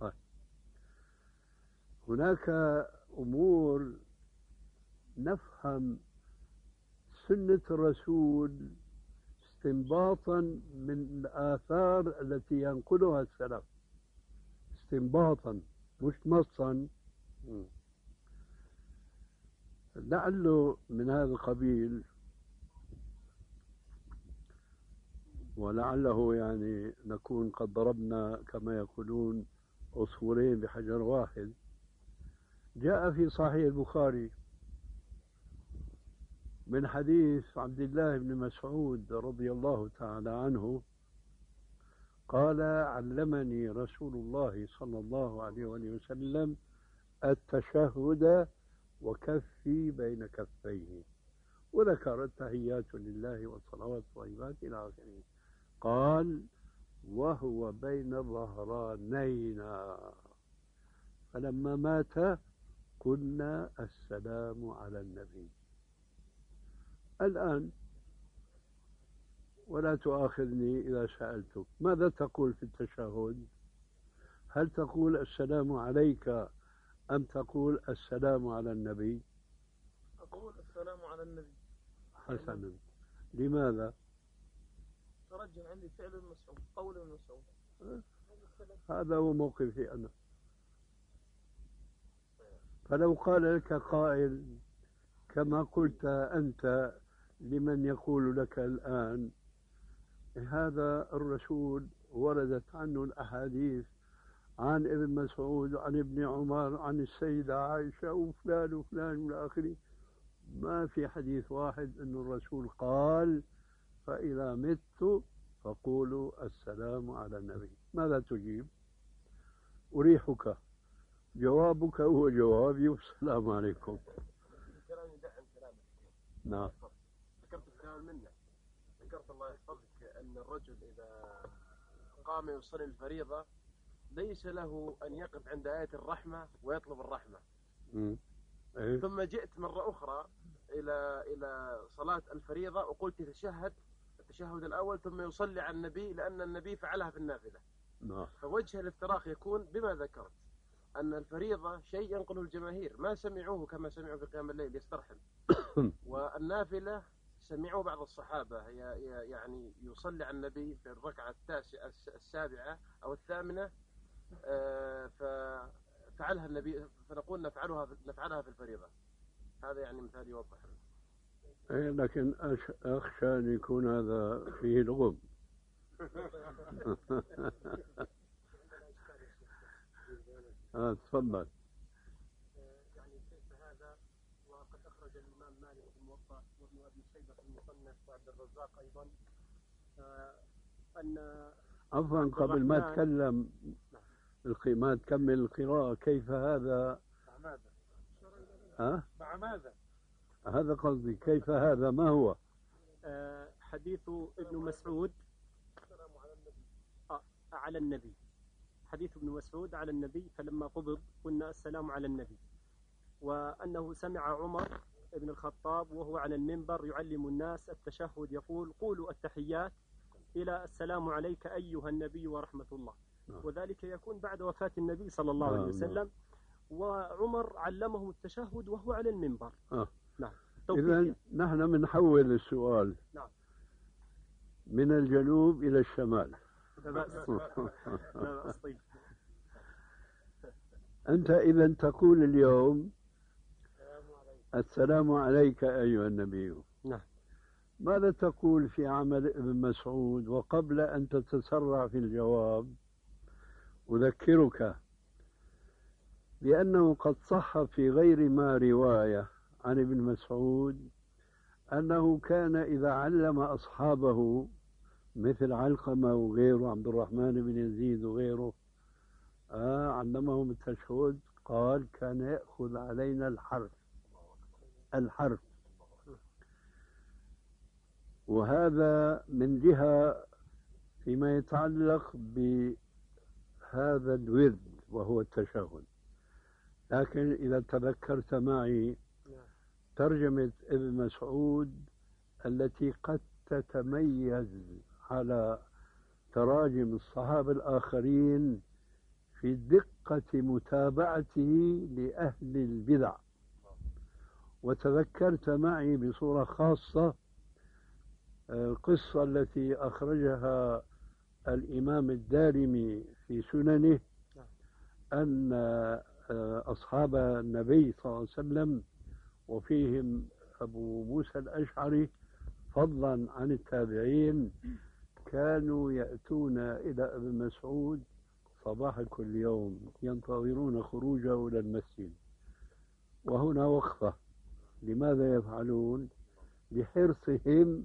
طيب. هناك أمور نفهم سنة الرسول استنباطا من الآثار التي ينقلها السلف. استنباطا مش نصا لعله من هذا القبيل ولعله يعني نكون قد ضربنا كما يقولون عصفورين بحجر واحد. جاء في صحيح البخاري من حديث عبد الله بن مسعود رضي الله تعالى عنه قال علمني رسول الله صلى الله عليه وسلم التشهد وكفي بين كفيه وذكر التحيات لله والصلوات والطيبات إلى آخره. قال وهو بين ظهرانينا. فلما مات قلنا السلام على النبي. الآن ولا تؤاخذني إذا سألتك. ماذا تقول في التشهد؟ هل تقول السلام عليك أم تقول السلام على النبي؟ أقول السلام على النبي. حسنا. لماذا؟ ترجم عندي فعل ابن مسعود قول ابن مسعود هذا هو موقفي أنا. فلو قال لك قائل كما قلت أنت لمن يقول لك الآن هذا الرسول وردت عنه الأحاديث عن ابن مسعود وعن ابن عمر عن السيدة عائشة وفلان وفلان إلى آخره. ما في حديث واحد أن الرسول قال فإذا مت فقولوا السلام على النبي. ماذا تجيب؟ أريحك. جوابك هو جوابي والسلام عليكم. كلام يدعم كلامك نعم. ذكرت الكلام منه. ذكرت الله يحفظك أن الرجل إذا قام يصلي الفريضة ليس له أن يقف عند آية الرحمة ويطلب الرحمة. إيه؟ ثم جئت مرة أخرى إلى إلى صلاة الفريضة وقلت تشهد التشهد الأول ثم يصلي على النبي لأن النبي فعلها في النافلة. نعم. فوجه الافتراق يكون بما ذكرت. أن الفريضة شيء ينقله الجماهير. ما سمعوه كما سمعوا في قيام الليل يسترحم. والنافلة سمعوا بعض الصحابة. يعني يصلي على النبي في الركعة التاسعة الس- السابعة أو الثامنة آه، ففعلها النبي فنقول نفعلها نفعلها في الفريضة. هذا يعني مثال يوضح. إيه لكن أخشى أن يكون هذا فيه لغم آه تفضل يعني كيف هذا وقد أخرج الإمام مالك في الموطأ وابن أبي شيبة في المصنف وعبد الرزاق أيضا آه، أن عفوا قبل ما. تكلم الق- ما تكمل القراءة كيف هذا مع ماذا؟ ها؟ مع ماذا؟ هذا قصدي كيف هذا ما هو آه، حديث ابن مسعود آه، على النبي حديث ابن مسعود على النبي فلما قبض قلنا السلام على النبي وأنه سمع عمر بن الخطاب وهو على المنبر يعلم الناس التشهد يقول قولوا التحيات إلى السلام عليك أيها النبي ورحمة الله نعم. وذلك يكون بعد وفاة النبي صلى الله عليه نعم، وسلم وعمر علمهم التشهد وهو على المنبر آه. نعم إذا توقيفيا. نحن بنحول السؤال نعم. من الجنوب إلى الشمال طيب أنت إذا تقول اليوم السلام عليك أيها النبي نعم. ماذا تقول في عمل ابن مسعود وقبل أن تتسرع في الجواب أذكرك بأنه قد صح في غير ما رواية عن ابن مسعود أنه كان إذا علم أصحابه مثل علقمة وغيره عبد الرحمن بن يزيد وغيره. آه علمهم التشهد قال كان يأخذ علينا الحرف الحرف وهذا من جهة فيما يتعلق بهذا الورد وهو التشهد. لكن إذا تذكرت معي ترجمة ابن مسعود التي قد تتميز على تراجم الصحابة الآخرين في دقة متابعته لأهل البدع. وتذكرت معي بصورة خاصة آه، القصة التي أخرجها الإمام الدارمي في سننه أن آه، أصحاب النبي صلى الله عليه وسلم وفيهم أبو موسى الأشعري فضلا عن التابعين كانوا يأتون إلى ابن مسعود صباح كل يوم ينتظرون خروجه إلى المسجد. وهنا وقفة. لماذا يفعلون؟ لحرصهم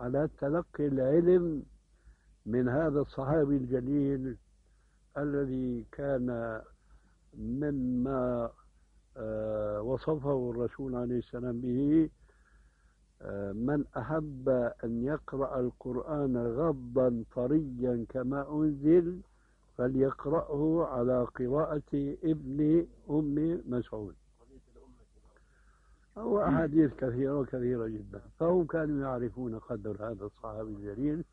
على تلقي العلم من هذا الصحابي الجليل الذي كان مما آه، وصفه الرسول عليه السلام به من أحب أن يقرأ القرآن غضا طريا كما أنزل فليقرأه على قراءة ابن أم مسعود. هو أحاديث كثيرة كثيرة جدا. فهم كانوا يعرفون قدر هذا الصحابي الجليل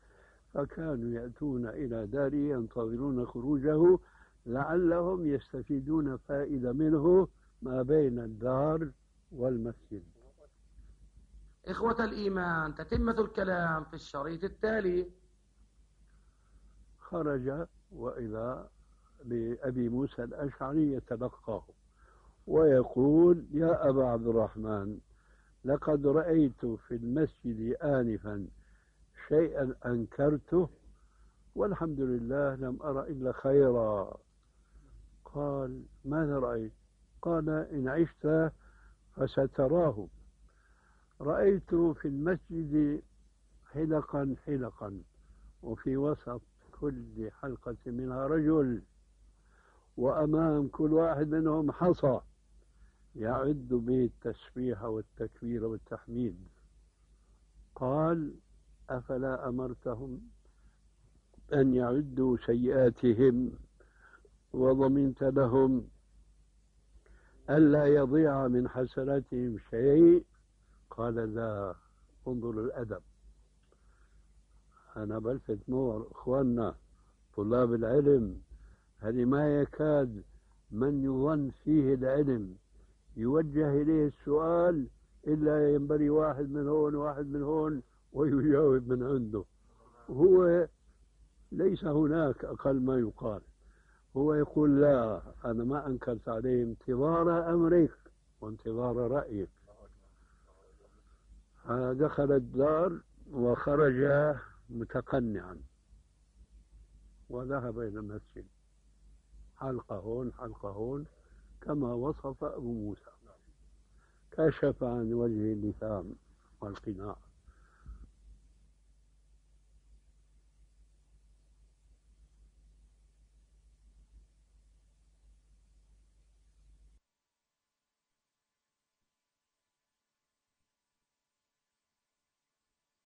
فكانوا يأتون إلى داره ينتظرون خروجه لعلهم يستفيدون فائدة منه ما بين الدار والمسجد. إخوة الإيمان تتمة الكلام في الشريط التالي. خرج وإذا بأبي موسى الأشعري يتلقاه ويقول يا أبا عبد الرحمن لقد رأيت في المسجد آنفا شيئا أنكرته والحمد لله لم أرى إلا خيرا. قال ماذا رأيت؟ قال إن عشت فستراه. رأيت في المسجد حلقا حلقا وفي وسط كل حلقة منها رجل وأمام كل واحد منهم حصى يعد به التسبيح والتكبير والتحميد. قال أفلا أمرتهم أن يعدوا سيئاتهم وضمنت لهم ألا يضيع من حسناتهم شيء؟ قال لا انظر الأدب أنا بلفت نور إخواننا طلاب العلم هذه ما يكاد من يظن فيه العلم. يوجه إليه السؤال إلا ينبري واحد من هون واحد من هون ويجاوب من عنده. هو ليس هناك أقل ما يقال. هو يقول لا أنا ما أنكرت عليه انتظار أمرك وانتظار رأيك. دخل الدار وخرج متقنعا وذهب إلى المسجد. حلقة هون حلقة هون كما وصف أبو موسى. كشف عن وجه اللثام والقناع.